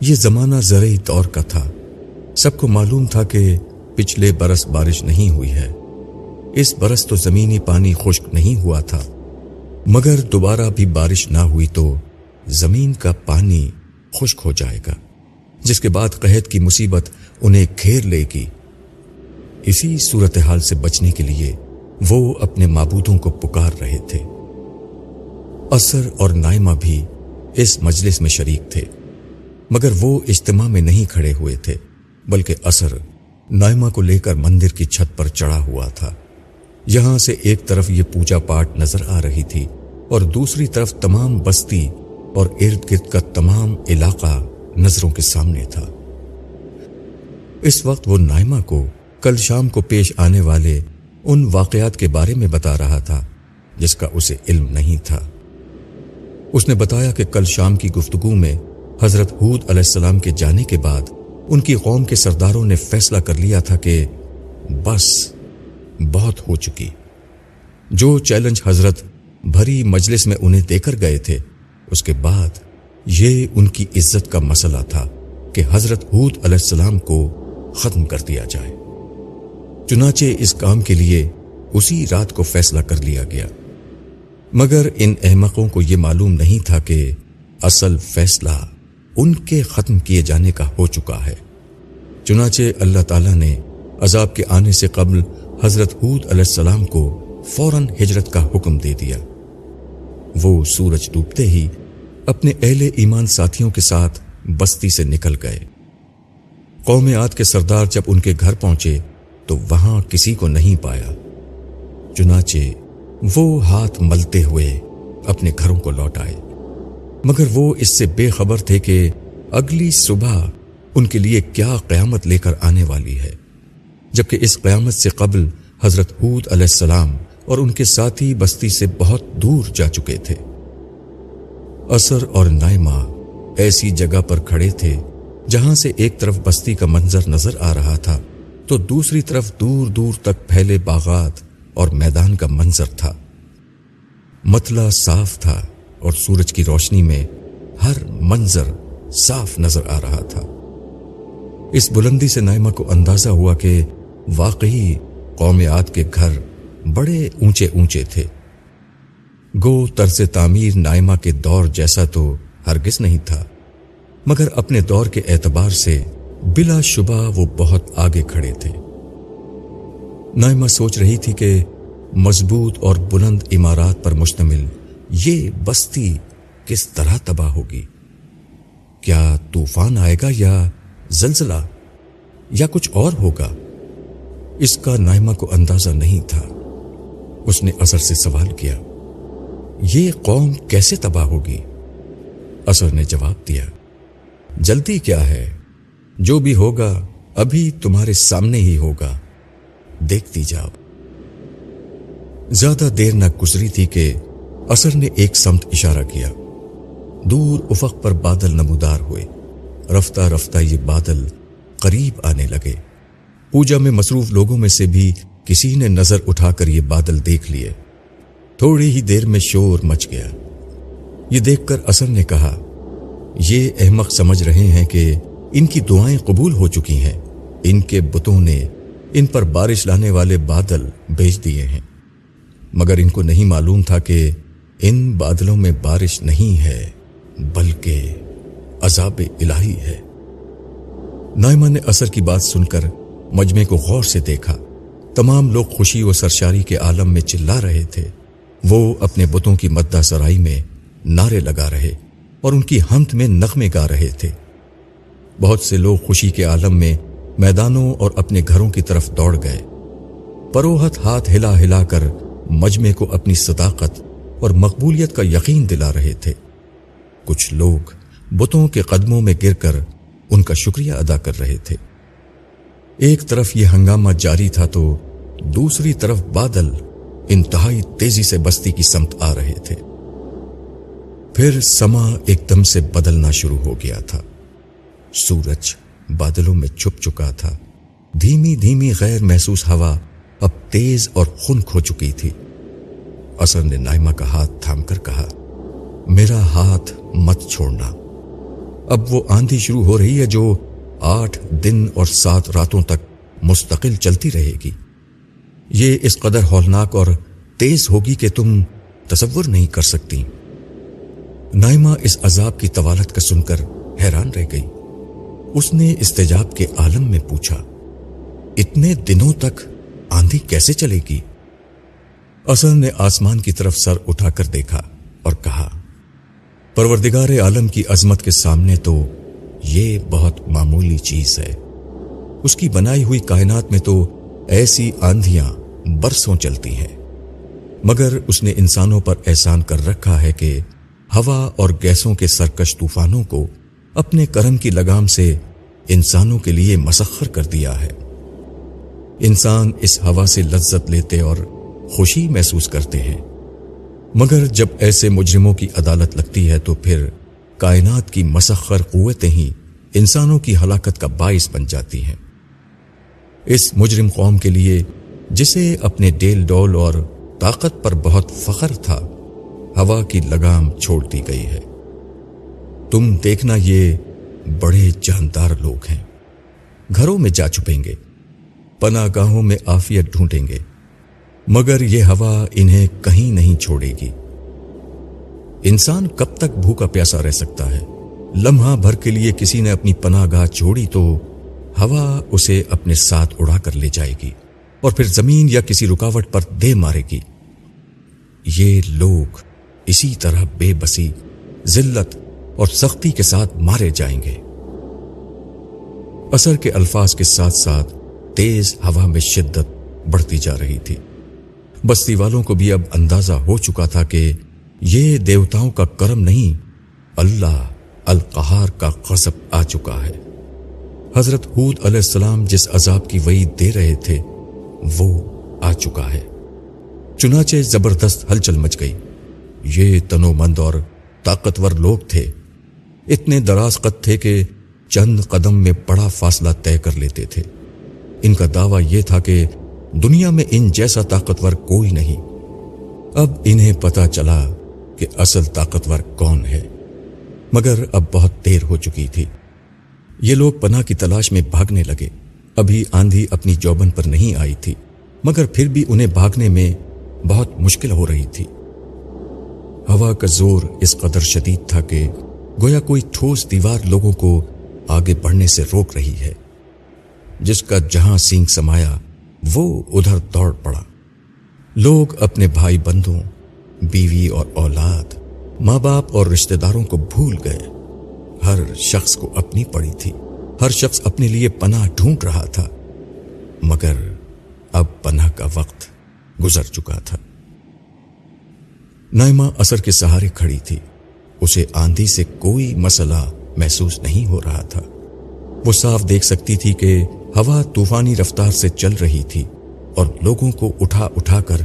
یہ زمانہ زرعی دور کا تھا۔ سب کو معلوم تھا کہ پچھلے برس بارش نہیں ہوئی ہے۔ اس برس تو زمینی پانی خشک نہیں ہوا تھا۔ مگر دوبارہ بھی بارش نہ ہوئی تو زمین کا پانی خشک ہو جائے گا، جس کے بعد قحط کی مصیبت انہیں گھیر لے گی۔ اسی صورتحال سے بچنے کے لیے وہ اپنے معبودوں کو پکار رہے تھے۔ اثر اور نائمہ بھی اس مجلس میں شریک تھے، مگر وہ اجتماع میں نہیں کھڑے ہوئے تھے، بلکہ اثر نائمہ کو لے کر مندر کی چھت پر چڑھا ہوا تھا۔ یہاں سے ایک طرف یہ پوجا پاٹ نظر آ رہی تھی اور دوسری طرف تمام بستی اور ارد گرد کا تمام علاقہ نظروں کے سامنے تھا۔ اس وقت وہ نائمہ کو کل شام کو پیش آنے والے ان واقعات کے بارے میں بتا رہا تھا، جس کا اسے علم نہیں تھا۔ اس نے بتایا کہ کل شام کی گفتگو میں حضرت حود علیہ السلام کے جانے کے بعد ان کی قوم کے سرداروں نے فیصلہ کر لیا تھا کہ بس بہت ہو چکی۔ جو چیلنج حضرت بھری مجلس میں انہیں دے کر گئے تھے، اس کے بعد یہ ان کی عزت کا مسئلہ تھا کہ حضرت حود علیہ السلام کو ختم کر دیا جائے۔ چنانچہ اس کام کے لیے اسی رات کو فیصلہ کر لیا گیا۔ مگر ان احمقوں کو یہ معلوم نہیں تھا کہ اصل فیصلہ ان کے ختم کیے جانے کا ہو چکا ہے۔ چنانچہ اللہ تعالی نے عذاب کے آنے سے قبل حضرت حود علیہ السلام کو فوراً ہجرت کا حکم دے دیا۔ وہ سورج ڈوبتے ہی اپنے اہل ایمان ساتھیوں کے ساتھ بستی سے نکل گئے۔ قوم آد کے سردار جب ان کے گھر پہنچے تو وہاں کسی کو نہیں پایا۔ چنانچہ وہ ہاتھ ملتے ہوئے اپنے گھروں کو لوٹ آئے۔ مگر وہ اس سے بے خبر تھے کہ اگلی صبح ان کے لیے کیا قیامت لے کر آنے والی ہے۔ جبکہ اس قیامت سے قبل حضرت حود علیہ السلام اور ان کے ساتھی بستی سے بہت دور جا چکے تھے۔ اثر اور نائمہ ایسی جگہ پر کھڑے تھے جہاں سے ایک طرف بستی کا منظر نظر آ رہا تھا، تو دوسری طرف دور دور تک پھیلے باغات اور میدان کا منظر تھا۔ متلا صاف تھا اور سورج کی روشنی میں ہر منظر صاف نظر آ رہا تھا۔ اس بلندی سے نائمہ کو اندازہ ہوا کہ واقعی قوم کے گھر بڑے اونچے اونچے تھے۔ گو طرز تعمیر نائمہ کے دور جیسا تو ہرگز نہیں تھا، مگر اپنے دور کے اعتبار سے بلا شبہ وہ بہت آگے کھڑے تھے۔ نائمہ سوچ رہی تھی کہ مضبوط اور بلند عمارات پر مشتمل یہ بستی کس طرح تباہ ہوگی؟ کیا طوفان آئے گا یا زلزلہ یا کچھ اور ہوگا؟ اس کا نائمہ کو اندازہ نہیں تھا۔ اس نے اثر سے سوال کیا، یہ قوم کیسے تباہ ہوگی؟ اثر نے جواب دیا، جلدی کیا ہے؟ جو بھی ہوگا ابھی تمہارے سامنے ہی ہوگا۔ دیکھتی جاؤ۔ زیادہ دیر نہ گزری تھی کہ اثر نے ایک سمت اشارہ کیا۔ دور افق پر بادل نمودار ہوئے۔ رفتہ رفتہ یہ بادل قریب آنے لگے۔ پوجا میں مصروف لوگوں میں سے بھی کسی نے نظر اٹھا کر یہ بادل دیکھ لیے۔ تھوڑی ہی دیر میں شور مچ گیا۔ یہ دیکھ کر اثر نے کہا، یہ احمق سمجھ رہے ہیں کہ ان کی دعائیں قبول ہو چکی ہیں۔ ان کے بتوں نے ان پر بارش لانے والے بادل بھیج دیے ہیں۔ مگر ان کو نہیں معلوم تھا کہ ان بادلوں میں بارش نہیں ہے، بلکہ عذاب الہی ہے۔ نائمہ نے اثر کی بات سن کر مجمع کو غور سے دیکھا۔ تمام لوگ خوشی و سرشاری کے عالم میں چلا رہے تھے۔ وہ اپنے بتوں کی مدہ سرائی میں نعرے لگا رہے اور ان کی ہمت میں نغمے گا رہے تھے۔ بہت سے لوگ خوشی کے عالم میں میدانوں اور اپنے گھروں کی طرف دوڑ گئے۔ پروہت ہاتھ ہلا ہلا کر مجمے کو اپنی صداقت اور مقبولیت کا یقین دلا رہے تھے۔ کچھ لوگ بتوں کے قدموں میں گر کر ان کا شکریہ ادا کر رہے تھے۔ ایک طرف یہ ہنگامہ جاری تھا تو دوسری طرف بادل انتہائی تیزی سے بستی کی سمت آ رہے تھے۔ پھر سما ایک دم سے بدلنا شروع ہو گیا تھا۔ سورج بادلوں میں چھپ چکا تھا۔ دھیمی دھیمی غیر محسوس ہوا اب تیز اور خنک ہو چکی تھی۔ اثر نے نائمہ کا ہاتھ تھام کر کہا، میرا ہاتھ مت چھوڑنا۔ اب وہ آندھی شروع ہو رہی ہے جو آٹھ دن اور سات راتوں تک مستقل چلتی رہے گی۔ یہ اس قدر ہولناک اور تیز ہوگی کہ تم تصور نہیں کر سکتی۔ نائمہ اس عذاب کی طوالت کا سن کر حیران رہ گئی۔ اس نے استجاب کے عالم میں پوچھا، اتنے دنوں تک آندھی کیسے چلے گی؟ اصل نے آسمان کی طرف سر اٹھا کر دیکھا اور کہا، پروردگار عالم کی عظمت کے سامنے تو یہ بہت معمولی چیز ہے۔ اس کی بنائی ہوئی کائنات میں تو ایسی آندھیاں برسوں چلتی ہیں۔ مگر اس نے انسانوں پر احسان کر رکھا ہے کہ ہوا اور گیسوں کے سرکش طوفانوں کو اپنے کرم کی لگام سے انسانوں کے لیے مسخر کر دیا ہے۔ انسان اس ہوا سے لذت لیتے اور خوشی محسوس کرتے ہیں۔ مگر جب ایسے مجرموں کی عدالت لگتی ہے تو پھر کائنات کی مسخر قوتیں ہی انسانوں کی ہلاکت کا باعث بن جاتی ہیں۔ اس مجرم قوم کے لیے جسے اپنے ڈیل ڈول اور طاقت پر بہت فخر تھا، ہوا کی لگام چھوڑ دی گئی ہے۔ تم دیکھنا یہ بڑے جاندار لوگ ہیں۔ گھروں میں جا چھپیں گے پناہ گاہوں میں آفیت ڈھونڈیں گے، مگر یہ ہوا انہیں کہیں نہیں چھوڑے گی۔ انسان کب تک بھوکا پیاسا رہ سکتا ہے؟ لمحہ بھر کے لیے کسی نے اپنی پناہ گاہ چھوڑی تو ہوا اسے اپنے ساتھ اڑا کر لے جائے گی اور پھر زمین یا کسی رکاوٹ پر دے مارے گی۔ یہ لوگ اسی طرح بے بسی، ذلت اور سختی کے ساتھ مارے جائیں گے۔ اثر کے الفاظ کے ساتھ ساتھ تیز ہوا میں شدت بڑھتی جا رہی تھی۔ بستی والوں کو بھی اب اندازہ ہو چکا تھا کہ یہ دیوتاؤں کا کرم نہیں، اللہ القہار کا قصب آ چکا ہے۔ حضرت حود علیہ السلام جس عذاب کی وعید دے رہے تھے، وہ آ چکا ہے۔ چنانچہ زبردست ہلچل مچ گئی۔ یہ تنو مند اور طاقتور لوگ تھے۔ اتنے دراز قد تھے کہ چند قدم میں بڑا فاصلہ طے کر لیتے تھے۔ ان کا دعویٰ یہ تھا کہ دنیا میں ان جیسا طاقتور کوئی نہیں۔ اب انہیں پتا چلا کہ اصل طاقتور کون ہے۔ مگر اب بہت دیر ہو چکی تھی۔ یہ لوگ پناہ کی تلاش میں بھاگنے لگے۔ ابھی آندھی اپنی جوبن پر نہیں آئی تھی، مگر پھر بھی انہیں بھاگنے میں بہت مشکل ہو رہی تھی۔ ہوا کا زور اس قدر شدید تھا کہ گویا کوئی ٹھوس دیوار لوگوں کو آگے بڑھنے سے روک رہی ہے۔ جس کا جہاں سینگ سمایا، وہ ادھر دوڑ پڑا۔ لوگ اپنے بھائی بندوں، بیوی اور اولاد، ماں باپ اور رشتہ داروں کو بھول گئے۔ ہر شخص کو اپنی پڑی تھی۔ ہر شخص اپنے لیے پناہ ڈھونڈ رہا تھا۔ مگر اب پناہ کا وقت گزر چکا تھا۔ نائمہ اثر کے سہارے کھڑی تھی۔ اسے آندھی سے کوئی مسئلہ محسوس نہیں ہو رہا تھا۔ وہ صاف دیکھ سکتی تھی کہ ہوا طوفانی رفتار سے چل رہی تھی اور لوگوں کو اٹھا اٹھا کر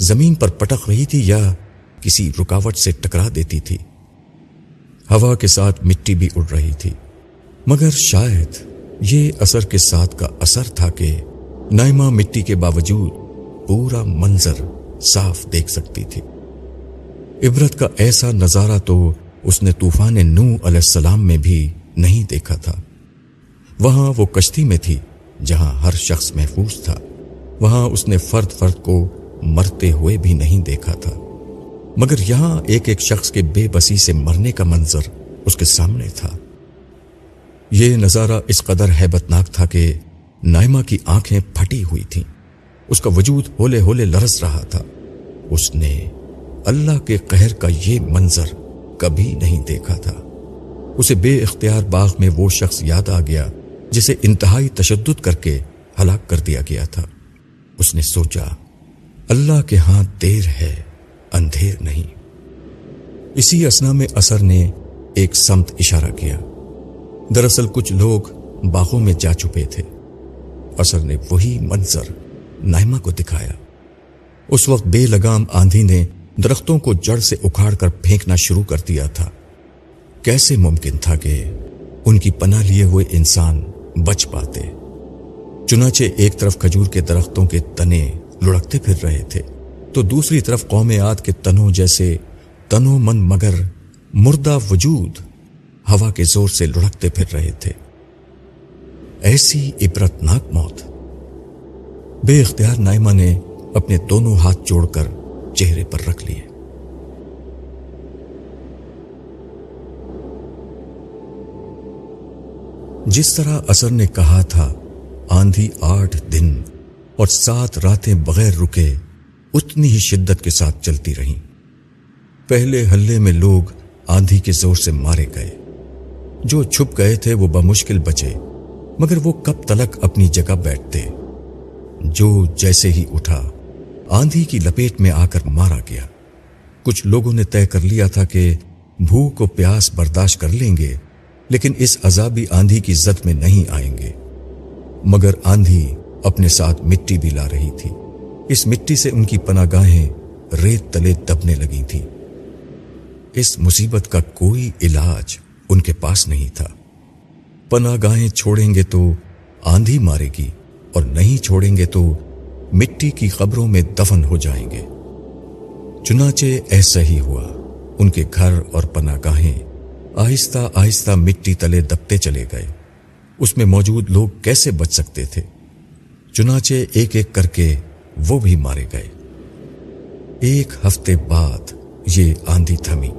زمین پر پٹک رہی تھی یا کسی رکاوٹ سے ٹکرا دیتی تھی۔ ہوا کے ساتھ مٹی بھی اڑ رہی تھی۔ مگر شاید یہ اثر کے ساتھ کا اثر تھا کہ نائمہ مٹی کے باوجود پورا منظر صاف دیکھ سکتی تھی۔ عبرت کا ایسا نظارہ تو اس نے طوفان نو علیہ السلام میں بھی نہیں دیکھا تھا۔ وہاں وہ کشتی میں تھی جہاں ہر شخص محفوظ تھا۔ وہاں اس نے فرد فرد کو مرتے ہوئے بھی نہیں دیکھا تھا۔ مگر یہاں ایک ایک شخص کے بے بسی سے مرنے کا منظر اس کے سامنے تھا۔ یہ نظارہ اس قدر حیبت ناک تھا کہ نائمہ کی آنکھیں پھٹی ہوئی تھیں۔ اس کا وجود ہولے ہولے لرز رہا تھا۔ اس نے اللہ کے قہر کا یہ منظر کبھی نہیں دیکھا تھا۔ اسے بے اختیار باغ میں وہ شخص یاد آ گیا جسے انتہائی تشدد کر کے ہلاک کر دیا گیا تھا۔ اس نے سوچا، اللہ کے ہاں دیر ہے، اندھیر نہیں۔ اسی اسنا میں اثر نے ایک سمت اشارہ کیا۔ دراصل کچھ لوگ باغوں میں جا چپے تھے۔ اثر نے وہی منظر نائمہ کو دکھایا۔ اس وقت بے لگام آندھی نے درختوں کو جڑ سے اکھاڑ کر پھینکنا شروع کر دیا تھا۔ کیسے ممکن تھا کہ ان کی پناہ لیے ہوئے انسان بچ پاتے؟ چنانچہ ایک طرف کھجور کے درختوں کے تنے لڑکتے پھر رہے تھے، تو دوسری طرف قوم آد کے تنوں جیسے تنو من مگر مردہ وجود ہوا کے زور سے لڑکتے پھر رہے تھے۔ ایسی عبرتناک موت۔ بے اختیار نائمہ نے اپنے دونوں ہاتھ جوڑ کر چہرے پر رکھ لیے۔ جس طرح اثر نے کہا تھا، آندھی آٹھ دن اور سات راتیں بغیر رکے اتنی ہی شدت کے ساتھ چلتی رہیں۔ پہلے حلے میں لوگ آندھی کے زور سے مارے گئے۔ جو چھپ گئے تھے وہ بمشکل بچے، مگر وہ کب تلک اپنی جگہ بیٹھتے۔ جو جیسے ہی اٹھا آندھی کی لپیٹ میں آ کر مارا گیا۔ کچھ لوگوں نے طے کر لیا تھا کہ بھوک و پیاس برداشت کر لیں گے، لیکن اس عذابی آندھی کی زد میں نہیں آئیں گے۔ مگر آندھی اپنے ساتھ مٹی بھی لا رہی تھی۔ اس مٹی سے ان کی پناہ گاہیں ریت تلے دبنے لگی تھی اس مصیبت کا کوئی علاج ان کے پاس نہیں تھا۔ پناہ گاہیں چھوڑیں گے تو آندھی مارے گی اور نہیں چھوڑیں گے تو مٹی کی قبروں میں دفن ہو جائیں گے۔ چنانچہ ایسا ہی ہوا۔ ان کے گھر اور پناہ گاہیں آہستہ آہستہ مٹی تلے دبتے چلے گئے۔ اس میں موجود لوگ کیسے بچ سکتے تھے؟ چنانچہ ایک ایک کر کے وہ بھی مارے گئے۔ ایک ہفتے بعد یہ آندھی تھمی۔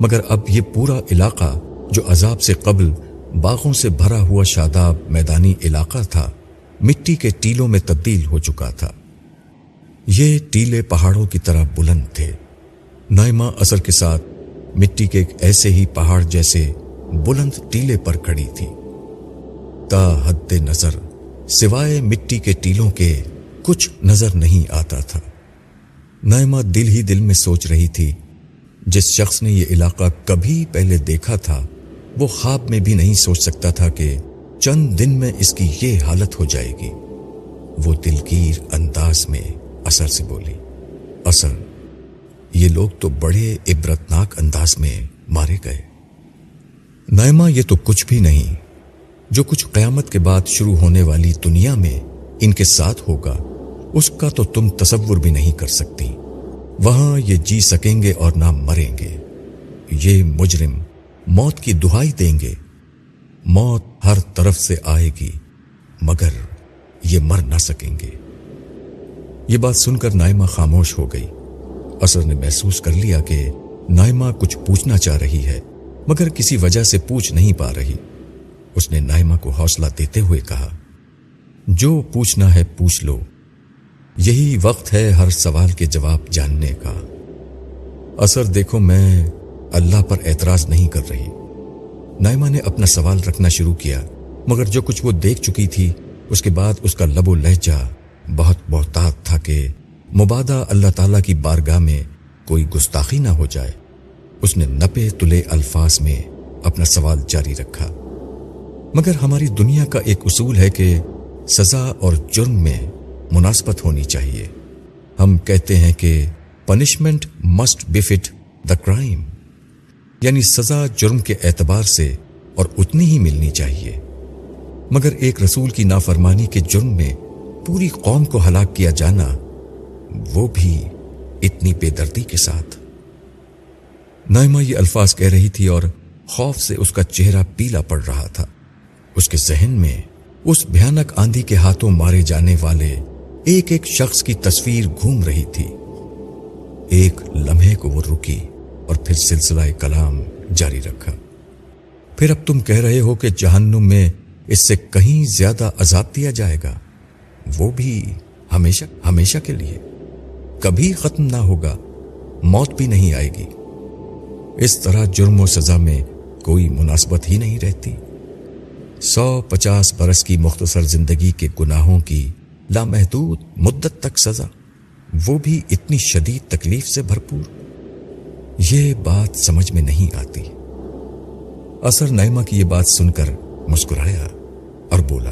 مگر اب یہ پورا علاقہ جو عذاب سے قبل باغوں سے بھرا ہوا شاداب میدانی علاقہ تھا مٹی کے ٹیلوں میں تبدیل ہو چکا تھا۔ یہ ٹیلے پہاڑوں کی طرح بلند تھے۔ نائمہ اثر کے ساتھ مٹی کے ایک ایسے ہی پہاڑ جیسے بلند ٹیلے پر کھڑی تھی۔ تا حد نظر سوائے مٹی کے ٹیلوں کے کچھ نظر نہیں آتا تھا۔ نائمہ دل ہی دل میں سوچ رہی تھی، جس شخص نے یہ علاقہ کبھی پہلے دیکھا تھا، وہ خواب میں بھی نہیں سوچ سکتا تھا کہ چند دن میں اس کی یہ حالت ہو جائے گی۔ وہ دلگیر انداز میں اثر سے بولی اثر یہ لوگ تو بڑے عبرتناک انداز میں مارے گئے۔ نائمہ یہ تو کچھ بھی نہیں۔ جو کچھ قیامت کے بعد شروع ہونے والی دنیا میں ان کے ساتھ ہوگا، اس کا تو تم تصور بھی نہیں کر سکتی۔ وہاں یہ جی سکیں گے اور نہ مریں گے۔ یہ مجرم موت کی دہائی دیں گے۔ موت ہر طرف سے آئے گی، مگر یہ مر نہ سکیں گے۔ یہ بات سن کر نائمہ خاموش ہو گئی۔ اثر نے محسوس کر لیا کہ نائمہ کچھ پوچھنا چاہ رہی ہے، مگر کسی وجہ سے پوچھ نہیں پا رہی۔ اس نے نائمہ کو حوصلہ دیتے ہوئے کہا، جو پوچھنا ہے پوچھ لو۔ یہی وقت ہے ہر سوال کے جواب جاننے کا۔ اثر دیکھو، میں اللہ پر اعتراض نہیں کر رہی۔ نائمہ نے اپنا سوال رکھنا شروع کیا، مگر جو کچھ وہ دیکھ چکی تھی، اس کے بعد اس کا لب و لہجہ بہت محتاط تھا کہ مبادہ اللہ تعالی کی بارگاہ میں کوئی گستاخی نہ ہو جائے۔ اس نے نپے تلے الفاظ میں اپنا سوال جاری رکھا۔ مگر ہماری دنیا کا ایک اصول ہے کہ سزا اور جرم میں مناسبت ہونی چاہیے۔ ہم کہتے ہیں کہ punishment must befit the crime یعنی سزا جرم کے اعتبار سے اور اتنی ہی ملنی چاہیے۔ مگر ایک رسول کی نافرمانی کے جرم میں پوری قوم کو ہلاک کیا جانا وہ بھی اتنی بے دردی کے ساتھ۔ نائمہ یہ الفاظ کہہ رہی تھی اور خوف سے اس کا چہرہ پیلا پڑ رہا تھا۔ اس کے ذہن میں اس بھیانک آندھی کے ہاتھوں مارے جانے والے ایک ایک شخص کی تصویر گھوم رہی تھی۔ ایک لمحے کو وہ رکی اور پھر سلسلہ کلام جاری رکھا۔ پھر اب تم کہہ رہے ہو کہ جہنم میں اس سے کہیں زیادہ عذاب دیا جائے گا۔ وہ بھی ہمیشہ ہمیشہ کے لیے۔ کبھی ختم نہ ہوگا۔ موت بھی نہیں آئے گی۔ اس طرح جرم و سزا میں کوئی مناسبت ہی نہیں رہتی۔ سو پچاس برس کی مختصر زندگی کے گناہوں کی لامحدود مدت تک سزا۔ وہ بھی اتنی شدید تکلیف سے بھرپور۔ یہ بات سمجھ میں نہیں آتی۔ اثر نائمہ کی یہ بات سن کر مسکرایا اور بولا،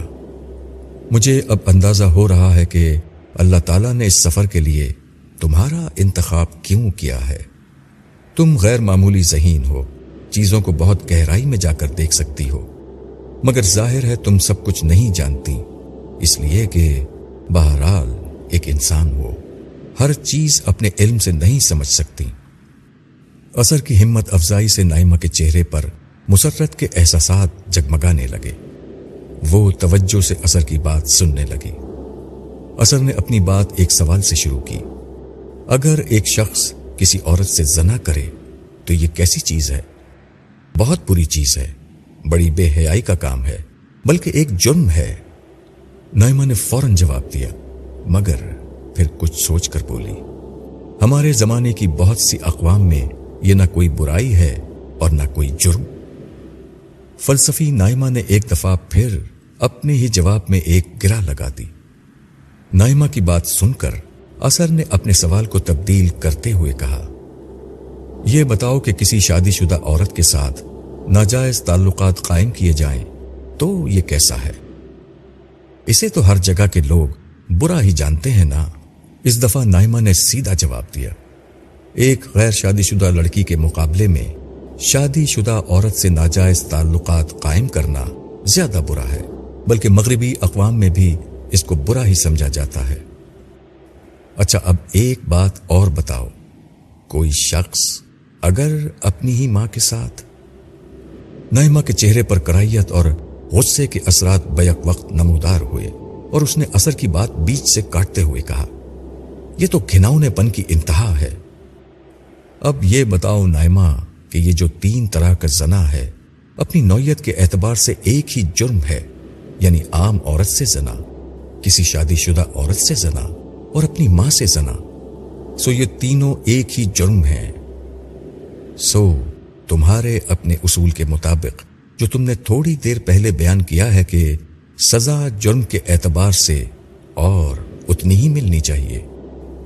مجھے اب اندازہ ہو رہا ہے کہ اللہ تعالیٰ نے اس سفر کے لیے تمہارا انتخاب کیوں کیا ہے۔ تم غیر معمولی ذہین ہو، چیزوں کو بہت گہرائی میں جا کر دیکھ سکتی ہو، مگر ظاہر ہے تم سب کچھ نہیں جانتی۔ اس لیے کہ بہرحال ایک انسان ہو، ہر چیز اپنے علم سے نہیں سمجھ سکتی۔ اثر کی ہمت افزائی سے نائمہ کے چہرے پر مسرت کے احساسات جگمگانے لگے۔ وہ توجہ سے اثر کی بات سننے لگی اثر نے اپنی بات ایک سوال سے شروع کی۔ اگر ایک شخص کسی عورت سے زنا کرے، تو یہ کیسی چیز ہے؟ بہت بری چیز ہے۔ بڑی بے حیائی کا کام ہے، بلکہ ایک جرم ہے۔ نائمہ نے فوراً جواب دیا، مگر پھر کچھ سوچ کر بولی، ہمارے زمانے کی بہت سی اقوام میں یہ نہ کوئی برائی ہے اور نہ کوئی جرم۔ فلسفی نائمہ نے ایک دفعہ پھر اپنے ہی جواب میں ایک گرا لگا دی۔ نائمہ کی بات سن کر اثر نے اپنے سوال کو تبدیل کرتے ہوئے کہا، یہ بتاؤ کہ کسی شادی شدہ عورت کے ساتھ ناجائز تعلقات قائم کیے جائیں تو یہ کیسا ہے؟ اسے تو ہر جگہ کے لوگ برا ہی جانتے ہیں نا؟ اس دفعہ نائمہ نے سیدھا جواب دیا۔ ایک غیر شادی شدہ لڑکی کے مقابلے میں شادی شدہ عورت سے ناجائز تعلقات قائم کرنا زیادہ برا ہے، بلکہ مغربی اقوام میں بھی اس کو برا ہی سمجھا جاتا ہے۔ اچھا اب ایک بات اور بتاؤ۔ کوئی شخص اگر اپنی ہی ماں کے ساتھ نائمہ کے چہرے پر کرائیت اور غصے کے اثرات بیک وقت نمودار ہوئے اور اس نے اثر کی بات بیچ سے کاٹتے ہوئے کہا، یہ تو گھناؤنے پن کی انتہا ہے۔ اب یہ بتاؤ نائمہ کہ یہ جو تین طرح کا زنا ہے، اپنی نوعیت کے اعتبار سے ایک ہی جرم ہے یعنی عام عورت سے زنا، کسی شادی شدہ عورت سے زنا اور اپنی ماں سے زنا۔ سو یہ تینوں ایک ہی جرم ہیں۔ سو تمہارے اپنے اصول کے مطابق، جو تم نے تھوڑی دیر پہلے بیان کیا ہے کہ سزا جرم کے اعتبار سے اور اتنی ہی ملنی چاہیے۔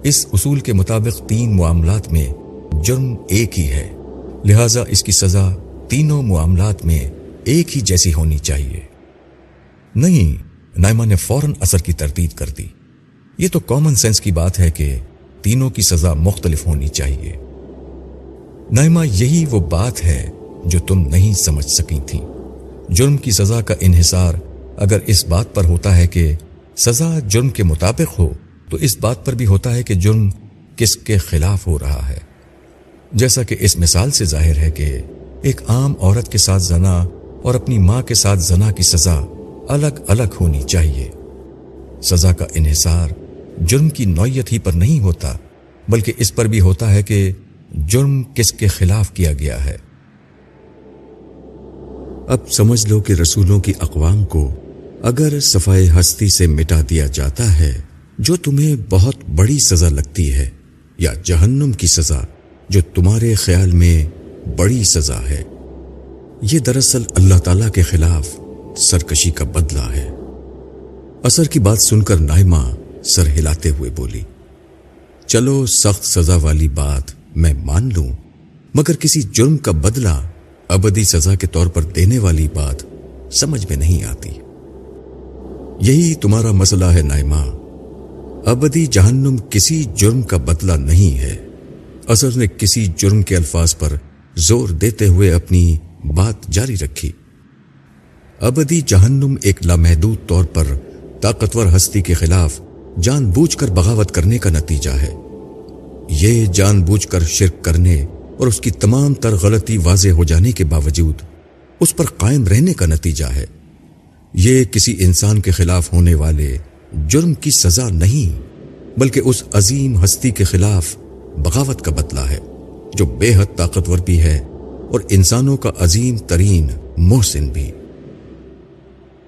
اس اصول کے مطابق تین معاملات میں جرم ایک ہی ہے۔ لہذا اس کی سزا تینوں معاملات میں ایک ہی جیسی ہونی چاہیے۔ نہیں، نائمہ نے فوراً اثر کی تردید کر دی۔ یہ تو کامن سینس کی بات ہے کہ تینوں کی سزا مختلف ہونی چاہیے۔ نائمہ، یہی وہ بات ہے جو تم نہیں سمجھ سکی تھی جرم کی سزا کا انحصار اگر اس بات پر ہوتا ہے کہ سزا جرم کے مطابق ہو، تو اس بات پر بھی ہوتا ہے کہ جرم کس کے خلاف ہو رہا ہے۔ جیسا کہ اس مثال سے ظاہر ہے کہ ایک عام عورت کے ساتھ زنا اور اپنی ماں کے ساتھ زنا کی سزا الگ الگ ہونی چاہیے۔ سزا کا انحصار جرم کی نوعیت ہی پر نہیں ہوتا، بلکہ اس پر بھی ہوتا ہے کہ جرم کس کے خلاف کیا گیا ہے۔ اب سمجھ لو کہ رسولوں کی اقوام کو اگر صفائے ہستی سے مٹا دیا جاتا ہے، جو تمہیں بہت بڑی سزا لگتی ہے یا جہنم کی سزا جو تمہارے خیال میں بڑی سزا ہے۔ یہ دراصل اللہ تعالی کے خلاف سرکشی کا بدلہ ہے۔ اثر کی بات سن کر نائمہ سر ہلاتے ہوئے بولی، چلو سخت سزا والی بات میں مان لوں، مگر کسی جرم کا بدلہ ابدی سزا کے طور پر دینے والی بات سمجھ میں نہیں آتی۔ یہی تمہارا مسئلہ ہے نائمہ۔ ابدی جہنم کسی جرم کا بدلہ نہیں ہے۔ اثر نے کسی جرم کے الفاظ پر زور دیتے ہوئے اپنی بات جاری رکھی۔ ابدی جہنم ایک لامحدود طور پر طاقتور ہستی کے خلاف جان بوجھ کر بغاوت کرنے کا نتیجہ ہے۔ یہ جان بوجھ کر شرک کرنے اور اس کی تمام تر غلطی واضح ہو جانے کے باوجود اس پر قائم رہنے کا نتیجہ ہے۔ یہ کسی انسان کے خلاف ہونے والے جرم کی سزا نہیں، بلکہ اس عظیم ہستی کے خلاف بغاوت کا بدلہ ہے، جو بے حد طاقتور بھی ہے اور انسانوں کا عظیم ترین محسن بھی۔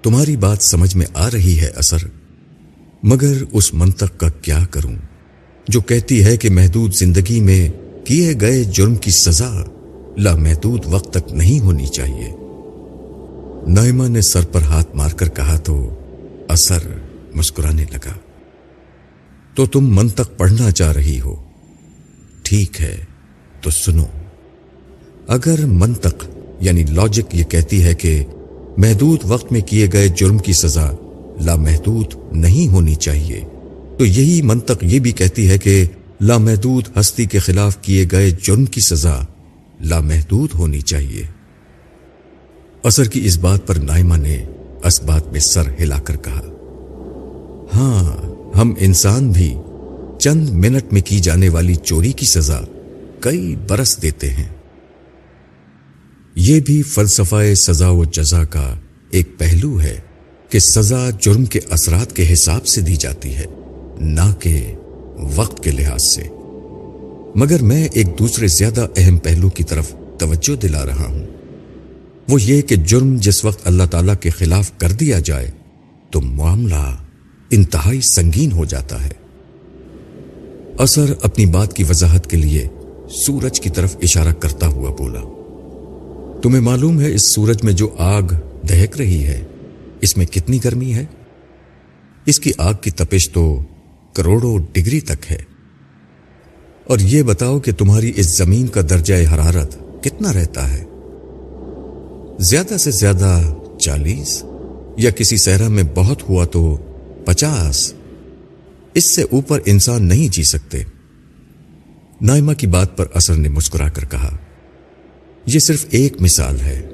تمہاری بات سمجھ میں آ رہی ہے اثر، مگر اس منطق کا کیا کروں؟ جو کہتی ہے کہ محدود زندگی میں کیے گئے جرم کی سزا لامحدود وقت تک نہیں ہونی چاہیے۔ نائمہ نے سر پر ہاتھ مار کر کہا تو اثر مسکرانے لگا۔ تو تم منطق پڑھنا چاہ رہی ہو۔ ٹھیک ہے، تو سنو۔ اگر منطق یعنی لاجک یہ کہتی ہے کہ محدود وقت میں کیے گئے جرم کی سزا لامحدود نہیں ہونی چاہیے، تو یہی منطق یہ بھی کہتی ہے کہ لامحدود ہستی کے خلاف کیے گئے جرم کی سزا لامحدود ہونی چاہیے۔ اثر کی اس بات پر نائمہ نے اس بات میں سر ہلا کر کہا ہاں ہم انسان بھی چند منٹ میں کی جانے والی چوری کی سزا کئی برس دیتے ہیں۔ یہ بھی فلسفہ سزا و جزا کا ایک پہلو ہے کہ سزا جرم کے اثرات کے حساب سے دی جاتی ہے، نہ کہ وقت کے لحاظ سے۔ مگر میں ایک دوسرے زیادہ اہم پہلو کی طرف توجہ دلا رہا ہوں۔ وہ یہ کہ جرم جس وقت اللہ تعالی کے خلاف کر دیا جائے تو معاملہ انتہائی سنگین ہو جاتا ہے۔ اثر اپنی بات کی وضاحت کے لیے سورج کی طرف اشارہ کرتا ہوا بولا۔ تمہیں معلوم ہے اس سورج میں جو آگ دہک رہی ہے، اس میں کتنی گرمی ہے؟ اس کی آگ کی تپش تو کروڑوں ڈگری تک ہے۔ اور یہ بتاؤ کہ تمہاری اس زمین کا درجہ حرارت کتنا رہتا ہے؟ زیادہ سے زیادہ چالیس یا کسی صحرا میں بہت ہوا تو پچاس؟ اس سے اوپر انسان نہیں جی سکتے۔ نائمہ کی بات پر اثر نے مسکرا کر کہا، یہ صرف ایک مثال ہے۔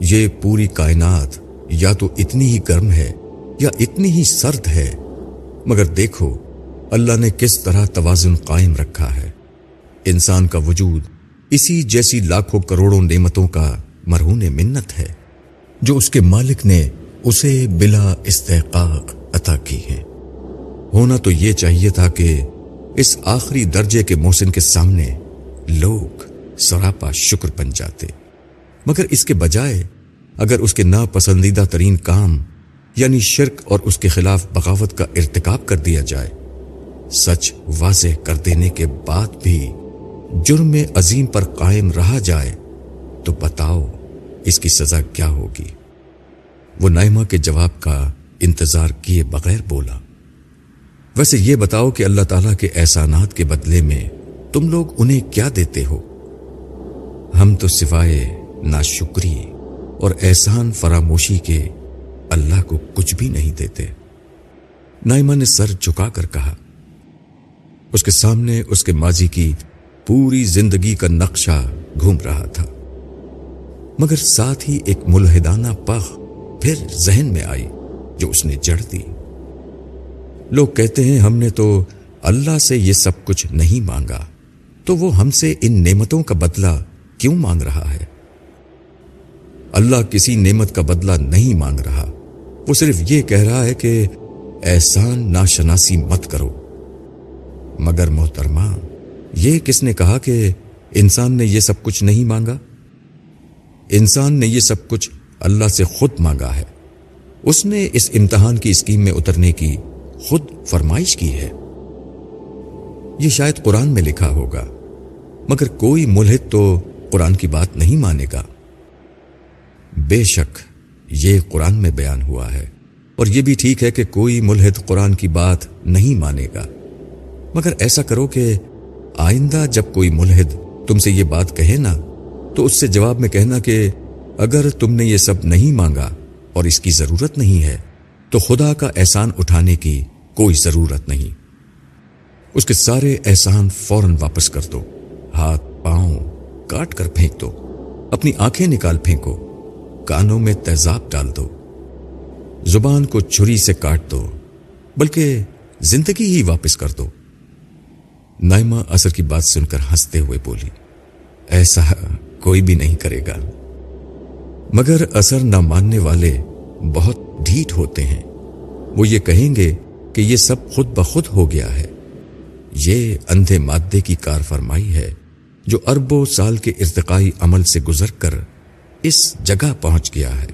یہ پوری کائنات یا تو اتنی ہی گرم ہے یا اتنی ہی سرد ہے۔ مگر دیکھو، اللہ نے کس طرح توازن قائم رکھا ہے۔ انسان کا وجود اسی جیسی لاکھوں کروڑوں نعمتوں کا مرہون منت ہے، جو اس کے مالک نے اسے بلا استحقاق عطا کی ہے۔ ہونا تو یہ چاہیے تھا کہ اس آخری درجے کے محسن کے سامنے لوگ سراپا شکر بن جاتے۔ مگر اس کے بجائے اگر اس کے ناپسندیدہ ترین کام یعنی شرک اور اس کے خلاف بغاوت کا ارتکاب کر دیا جائے، سچ واضح کر دینے کے بعد بھی جرم عظیم پر قائم رہا جائے، تو بتاؤ اس کی سزا کیا ہوگی؟ وہ نائمہ کے جواب کا انتظار کیے بغیر بولا۔ ویسے یہ بتاؤ کہ اللہ تعالیٰ کے احسانات کے بدلے میں تم لوگ انہیں کیا دیتے ہو؟ ہم تو سوائے ناشکری اور احسان فراموشی کے اللہ کو کچھ بھی نہیں دیتے۔ نائمہ نے سر جھکا کر کہا، اس کے سامنے اس کے ماضی کی پوری زندگی کا نقشہ گھوم رہا تھا۔ مگر ساتھ ہی ایک ملحدانہ پخ پھر ذہن میں آئی جو اس نے جڑ دی۔ لوگ کہتے ہیں، ہم نے تو اللہ سے یہ سب کچھ نہیں مانگا۔ تو وہ ہم سے ان نعمتوں کا بدلہ کیوں مانگ رہا ہے؟ اللہ کسی نعمت کا بدلہ نہیں مانگ رہا۔ وہ صرف یہ کہہ رہا ہے کہ احسان ناشناسی مت کرو۔ مگر محترمہ، یہ کس نے کہا کہ انسان نے یہ سب کچھ نہیں مانگا؟ انسان نے یہ سب کچھ اللہ سے خود مانگا ہے۔ اس نے اس امتحان کی اسکیم میں اترنے کی خود فرمائش کی ہے۔ یہ شاید قرآن میں لکھا ہوگا، مگر کوئی ملحد تو قرآن کی بات نہیں مانے گا۔ بے شک یہ قرآن میں بیان ہوا ہے، اور یہ بھی ٹھیک ہے کہ کوئی ملحد قرآن کی بات نہیں مانے گا۔ مگر ایسا کرو کہ آئندہ جب کوئی ملحد تم سے یہ بات کہے نا، تو اس سے جواب میں کہنا کہ اگر تم نے یہ سب نہیں مانگا اور اس کی ضرورت نہیں ہے، تو خدا کا احسان اٹھانے کی کوئی ضرورت نہیں۔ اس کے سارے احسان فوراً واپس کر دو۔ ہاتھ، پاؤں کاٹ کر پھینک دو۔ اپنی آنکھیں نکال پھینکو۔ کانوں میں تیزاب ڈال دو۔ زبان کو چھری سے کاٹ دو۔ بلکہ زندگی ہی واپس کر دو۔ نائمہ اثر کی بات سن کر ہنستے ہوئے بولی، ایسا کوئی بھی نہیں کرے گا۔ مگر اثر نہ ماننے والے بہت ڈھیٹ ہوتے ہیں۔ وہ یہ کہیں گے کہ یہ سب خود بخود ہو گیا ہے۔ یہ اندھے مادے کی کار فرمائی ہے جو اربوں سال کے ارتقائی عمل سے گزر کر اس جگہ پہنچ گیا ہے۔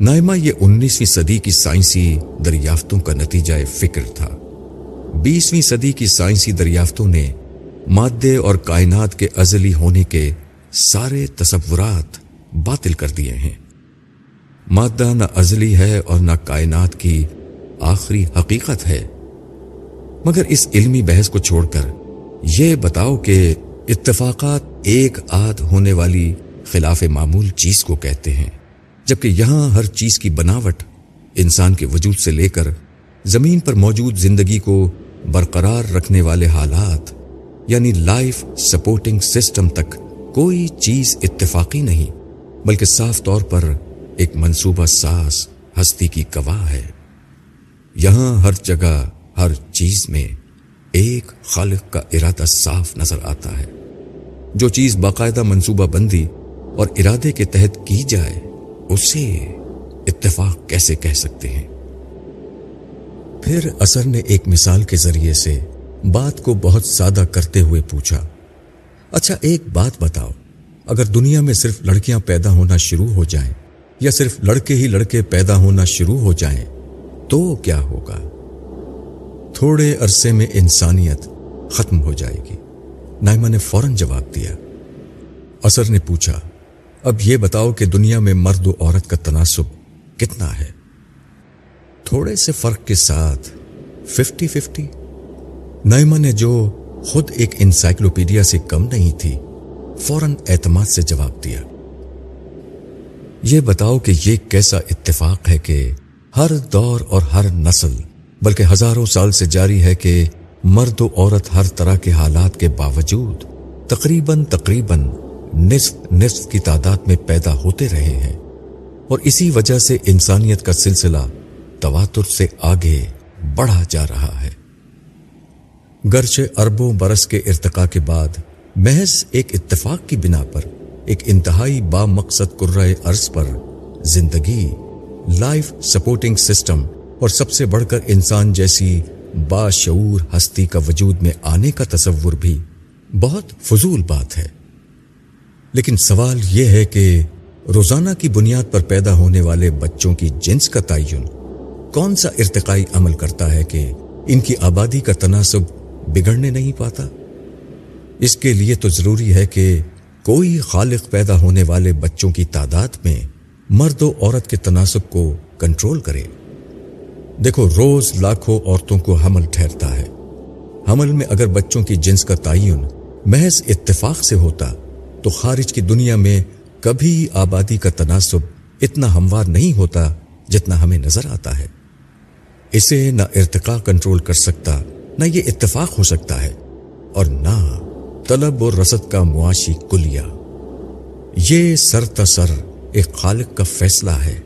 نائمہ یہ انیسویں صدی کی سائنسی دریافتوں کا نتیجہ فکر تھا۔ بیسویں صدی کی سائنسی دریافتوں نے مادے اور کائنات کے ازلی ہونے کے سارے تصورات باطل کر دیے ہیں۔ مادہ نہ ازلی ہے اور نہ کائنات کی آخری حقیقت ہے۔ مگر اس علمی بحث کو چھوڑ کر یہ بتاؤ کہ اتفاقات ایک آدھ ہونے والی خلاف معمول چیز کو کہتے ہیں، جبکہ یہاں ہر چیز کی بناوٹ انسان کے وجود سے لے کر زمین پر موجود زندگی کو برقرار رکھنے والے حالات یعنی لائف سپورٹنگ سسٹم تک کوئی چیز اتفاقی نہیں، بلکہ صاف طور پر ایک منصوبہ ساز ہستی کی گواہ ہے۔ یہاں ہر جگہ، ہر چیز میں ایک خالق کا ارادہ صاف نظر آتا ہے۔ جو چیز باقاعدہ منصوبہ بندی اور ارادے کے تحت کی جائے، اسے اتفاق کیسے کہہ سکتے ہیں؟ پھر اثر نے ایک مثال کے ذریعے سے بات کو بہت سادہ کرتے ہوئے پوچھا اچھا ایک بات بتاؤ، اگر دنیا میں صرف لڑکیاں پیدا ہونا شروع ہو جائیں یا صرف لڑکے ہی لڑکے پیدا ہونا شروع ہو جائیں تو کیا ہوگا؟ تھوڑے عرصے میں انسانیت ختم ہو جائے گی۔ نائمہ نے فوراً جواب دیا۔ اثر نے پوچھا، اب یہ بتاؤ کہ دنیا میں مرد و عورت کا تناسب کتنا ہے؟ تھوڑے سے فرق کے ساتھ ففٹی ففٹی۔ نائمہ نے جو خود ایک انسائکلوپیڈیا سے کم نہیں تھی، فوراً اعتماد سے جواب دیا۔ یہ بتاؤ کہ یہ کیسا اتفاق ہے کہ ہر دور اور ہر نسل، بلکہ ہزاروں سال سے جاری ہے کہ مرد و عورت ہر طرح کے حالات کے باوجود تقریباً تقریباً نصف نصف کی تعداد میں پیدا ہوتے رہے ہیں۔ اور اسی وجہ سے انسانیت کا سلسلہ تواتر سے آگے بڑھا جا رہا ہے۔ گرچہ اربوں برس کے ارتقا کے بعد محض ایک اتفاق کی بنا پر ایک انتہائی با مقصد کرائے عرض پر زندگی لائف سپورٹنگ سسٹم اور سب سے بڑھ کر انسان جیسی باشعور ہستی کا وجود میں آنے کا تصور بھی بہت فضول بات ہے۔ لیکن سوال یہ ہے کہ روزانہ کی بنیاد پر پیدا ہونے والے بچوں کی جنس کا تعین کون سا ارتقائی عمل کرتا ہے کہ ان کی آبادی کا تناسب بگڑنے نہیں پاتا؟ اس کے لیے تو ضروری ہے کہ کوئی خالق پیدا ہونے والے بچوں کی تعداد میں مرد و عورت کے تناسب کو کنٹرول کرے۔ دیکھو، روز لاکھوں عورتوں کو حمل ٹھہرتا ہے۔ حمل میں اگر بچوں کی جنس کا تعین محض اتفاق سے ہوتا، تو خارج کی دنیا میں کبھی آبادی کا تناسب اتنا ہموار نہیں ہوتا جتنا ہمیں نظر آتا ہے۔ اسے نہ ارتقا کنٹرول کر سکتا، نہ یہ اتفاق ہو سکتا ہے، اور نہ طلب و رسد کا معاشی کلیا یہ سر تسر ایک خالق کا فیصلہ ہے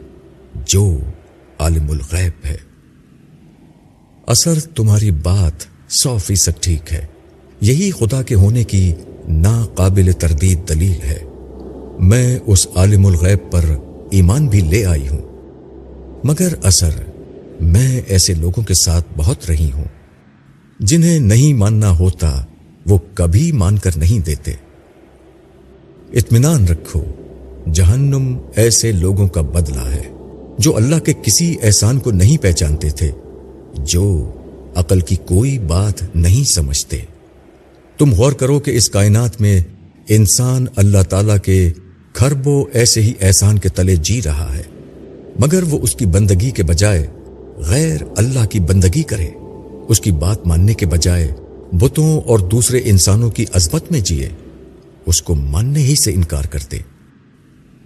جو عالم الغیب ہے۔ اثر تمہاری بات سو فیصد ٹھیک ہے۔ یہی خدا کے ہونے کی ناقابل تردید دلیل ہے۔ میں اس عالم الغیب پر ایمان بھی لے آئی ہوں۔ مگر اثر، میں ایسے لوگوں کے ساتھ بہت رہی ہوں۔ جنہیں نہیں ماننا ہوتا، وہ کبھی مان کر نہیں دیتے۔ اطمینان رکھو۔ جہنم ایسے لوگوں کا بدلہ ہے جو اللہ کے کسی احسان کو نہیں پہچانتے تھے، جو عقل کی کوئی بات نہیں سمجھتے۔ تم غور کرو کہ اس کائنات میں انسان اللہ تعالی کے کھربو ایسے ہی احسان کے تلے جی رہا ہے، مگر وہ اس کی بندگی کے بجائے غیر اللہ کی بندگی کرے۔ اس کی بات ماننے کے بجائے بتوں اور دوسرے انسانوں کی عظمت میں جیے۔ اس کو ماننے ہی سے انکار کرتے۔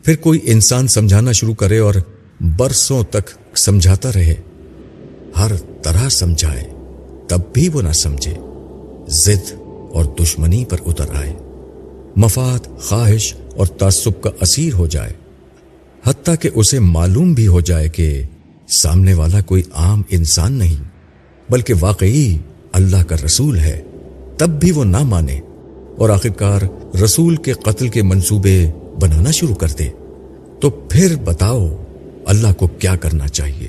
پھر کوئی انسان سمجھانا شروع کرے اور برسوں تک سمجھاتا رہے، ہر طرح سمجھائے، تب بھی وہ نہ سمجھے زد اور دشمنی پر اتر آئے۔ مفاد، خواہش اور تعصب کا اسیر ہو جائے، حتیٰ کہ اسے معلوم بھی ہو جائے کہ سامنے والا کوئی عام انسان نہیں، بلکہ واقعی اللہ کا رسول ہے۔ تب بھی وہ نہ مانے اور آخرکار رسول کے قتل کے منصوبے بنانا شروع کر دے تو پھر بتاؤ اللہ کو کیا کرنا چاہیے۔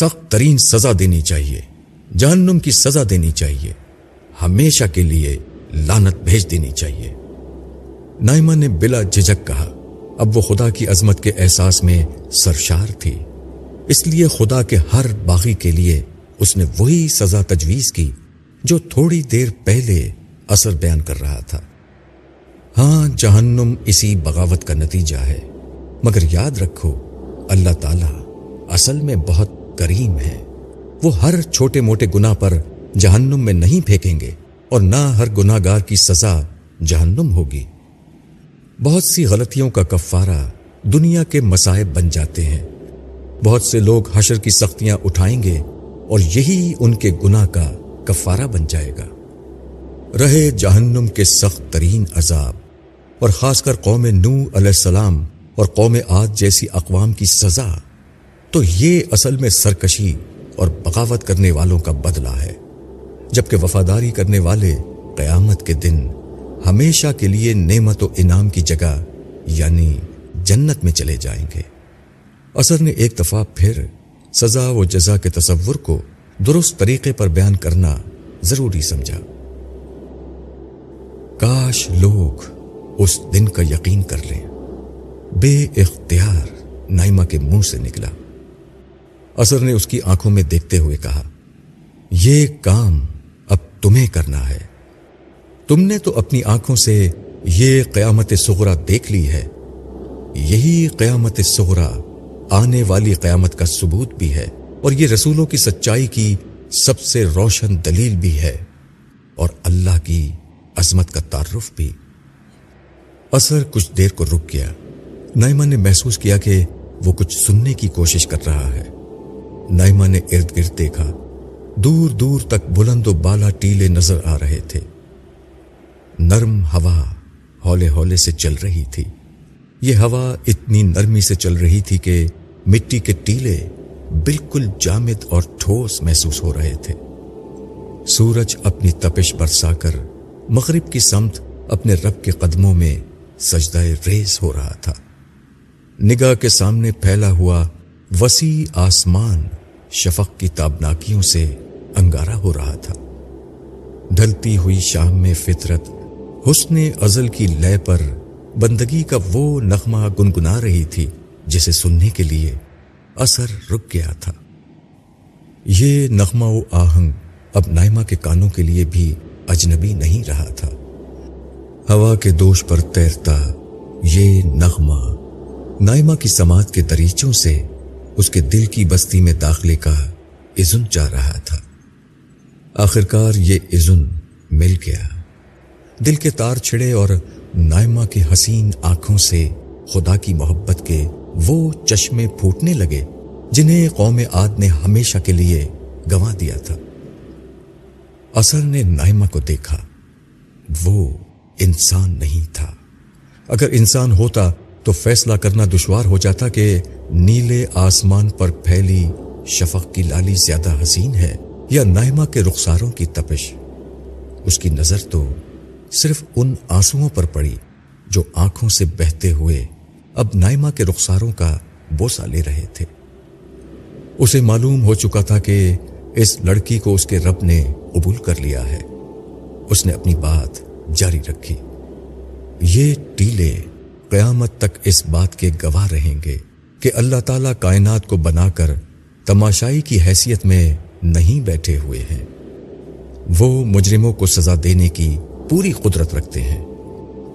سخت ترین سزا دینی چاہیے، جہنم کی سزا دینی چاہیے، ہمیشہ کے لیے لانت بھیج دینی چاہیے۔ نائمہ نے بلا جھجک کہا، اب وہ خدا کی عظمت کے احساس میں سرشار تھی۔ اس لیے خدا کے ہر باغی کے لیے اس نے وہی سزا تجویز کی جو تھوڑی دیر پہلے اثر بیان کر رہا تھا۔ ہاں جہنم اسی بغاوت کا نتیجہ ہے۔ مگر یاد رکھو، اللہ تعالی اصل میں بہت کریم ہے۔ وہ ہر چھوٹے موٹے گنا پر جہنم میں نہیں پھینکیں گے اور نہ ہر گناہ گار کی سزا جہنم ہوگی۔ بہت سی غلطیوں کا کفارہ دنیا کے مسائب بن جاتے ہیں۔ بہت سے لوگ حشر کی سختیاں اٹھائیں گے اور یہی ان کے گناہ کا کفارہ بن جائے گا۔ رہے جہنم کے سخت ترین عذاب۔ اور خاص کر قوم نو علیہ السلام اور قوم آج جیسی اقوام کی سزا، تو یہ اصل میں سرکشی اور بغاوت کرنے والوں کا بدلہ ہے۔ جبکہ وفاداری کرنے والے قیامت کے دن ہمیشہ کے لیے نعمت و انعام کی جگہ یعنی جنت میں چلے جائیں گے۔ اثر نے ایک دفعہ پھر سزا و جزا کے تصور کو درست طریقے پر بیان کرنا ضروری سمجھا۔ کاش لوگ اس دن کا یقین کر لیں۔ بے اختیار نائمہ کے منہ سے نکلا۔ اثر نے اس کی آنکھوں میں دیکھتے ہوئے کہا، یہ کام اب تمہیں کرنا ہے۔ تم نے تو اپنی آنکھوں سے یہ قیامت سغرا دیکھ لی ہے۔ یہی قیامت سغرا آنے والی قیامت کا ثبوت بھی ہے اور یہ رسولوں کی سچائی کی سب سے روشن دلیل بھی ہے اور اللہ کی عظمت کا تعارف بھی۔ اثر کچھ دیر کو رک گیا۔ نائمہ نے محسوس کیا کہ وہ کچھ سننے کی کوشش کر رہا ہے۔ نائمہ نے ارد گرد دیکھا۔ دور دور تک بلند و بالا ٹیلے نظر آ رہے تھے۔ نرم ہوا ہولے ہولے سے چل رہی تھی۔ یہ ہوا اتنی نرمی سے چل رہی تھی کہ مٹی کے ٹیلے بالکل جامد اور ٹھوس محسوس ہو رہے تھے۔ سورج اپنی تپش برسا کر مغرب کی سمت اپنے رب کے قدموں میں سجدہ ریز ہو رہا تھا۔ نگاہ کے سامنے پھیلا ہوا وسیع آسمان شفق کی تابناکیوں سے انگارا ہو رہا تھا۔ ڈھلتی ہوئی شام میں فطرت، حسن ازل کی لے پر بندگی کا وہ نغمہ گنگنا رہی تھی جسے سننے کے لیے اثر رک گیا تھا۔ یہ نغمہ و آہنگ اب نائمہ کے کانوں کے لیے بھی اجنبی نہیں رہا تھا۔ ہوا کے دوش پر تیرتا یہ نغمہ نائمہ کی سماعت کے دریچوں سے اس کے دل کی بستی میں داخلے کا اذن جا رہا تھا۔ آخرکار یہ اذن مل گیا۔ دل کے تار چھڑے اور نائمہ کی حسین آنکھوں سے خدا کی محبت کے وہ چشمے پھوٹنے لگے جنہیں قوم آد نے ہمیشہ کے لیے گوا دیا تھا۔ اثر نے نائمہ کو دیکھا۔ وہ انسان نہیں تھا۔ اگر انسان ہوتا تو فیصلہ کرنا دشوار ہو جاتا کہ نیلے آسمان پر پھیلی شفق کی لالی زیادہ حسین ہے یا نائمہ کے رخساروں کی تپش۔ اس کی نظر تو صرف ان آنسوؤں پر پڑی جو آنکھوں سے بہتے ہوئے اب نائمہ کے رخساروں کا بوسا لے رہے تھے۔ اسے معلوم ہو چکا تھا کہ اس لڑکی کو اس کے رب نے قبول کر لیا ہے۔ اس نے اپنی بات جاری رکھی۔ یہ ٹیلے قیامت تک اس بات کے گواہ رہیں گے کہ اللہ تعالی کائنات کو بنا کر تماشائی کی حیثیت میں نہیں بیٹھے ہوئے ہیں۔ وہ مجرموں کو سزا دینے کی پوری قدرت رکھتے ہیں۔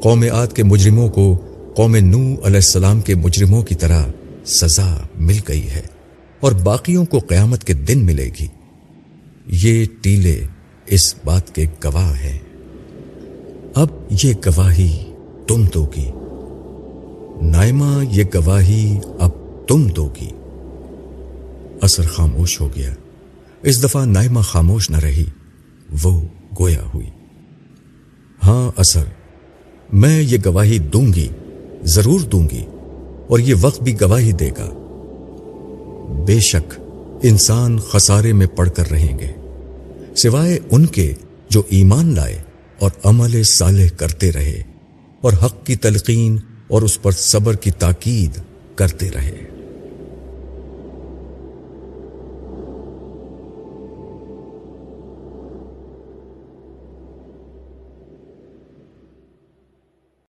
قوم آد کے مجرموں کو قوم نو علیہ السلام کے مجرموں کی طرح سزا مل گئی ہے اور باقیوں کو قیامت کے دن ملے گی۔ یہ ٹیلے اس بات کے گواہ ہیں۔ اب یہ گواہی تم دو گی نائمہ، یہ گواہی اب تم دو گی اثر خاموش ہو گیا۔ اس دفعہ نائمہ خاموش نہ رہی، وہ گویا ہوئی۔ ہاں اثر، میں یہ گواہی دوں گی، ضرور دوں گی، اور یہ وقت بھی گواہی دے گا۔ بے شک، انسان خسارے میں پڑ کر رہیں گے۔ سوائے ان کے جو ایمان لائے اور عمل صالح کرتے رہے اور حق کی تلقین اور اس پر صبر کی تاکید کرتے رہے۔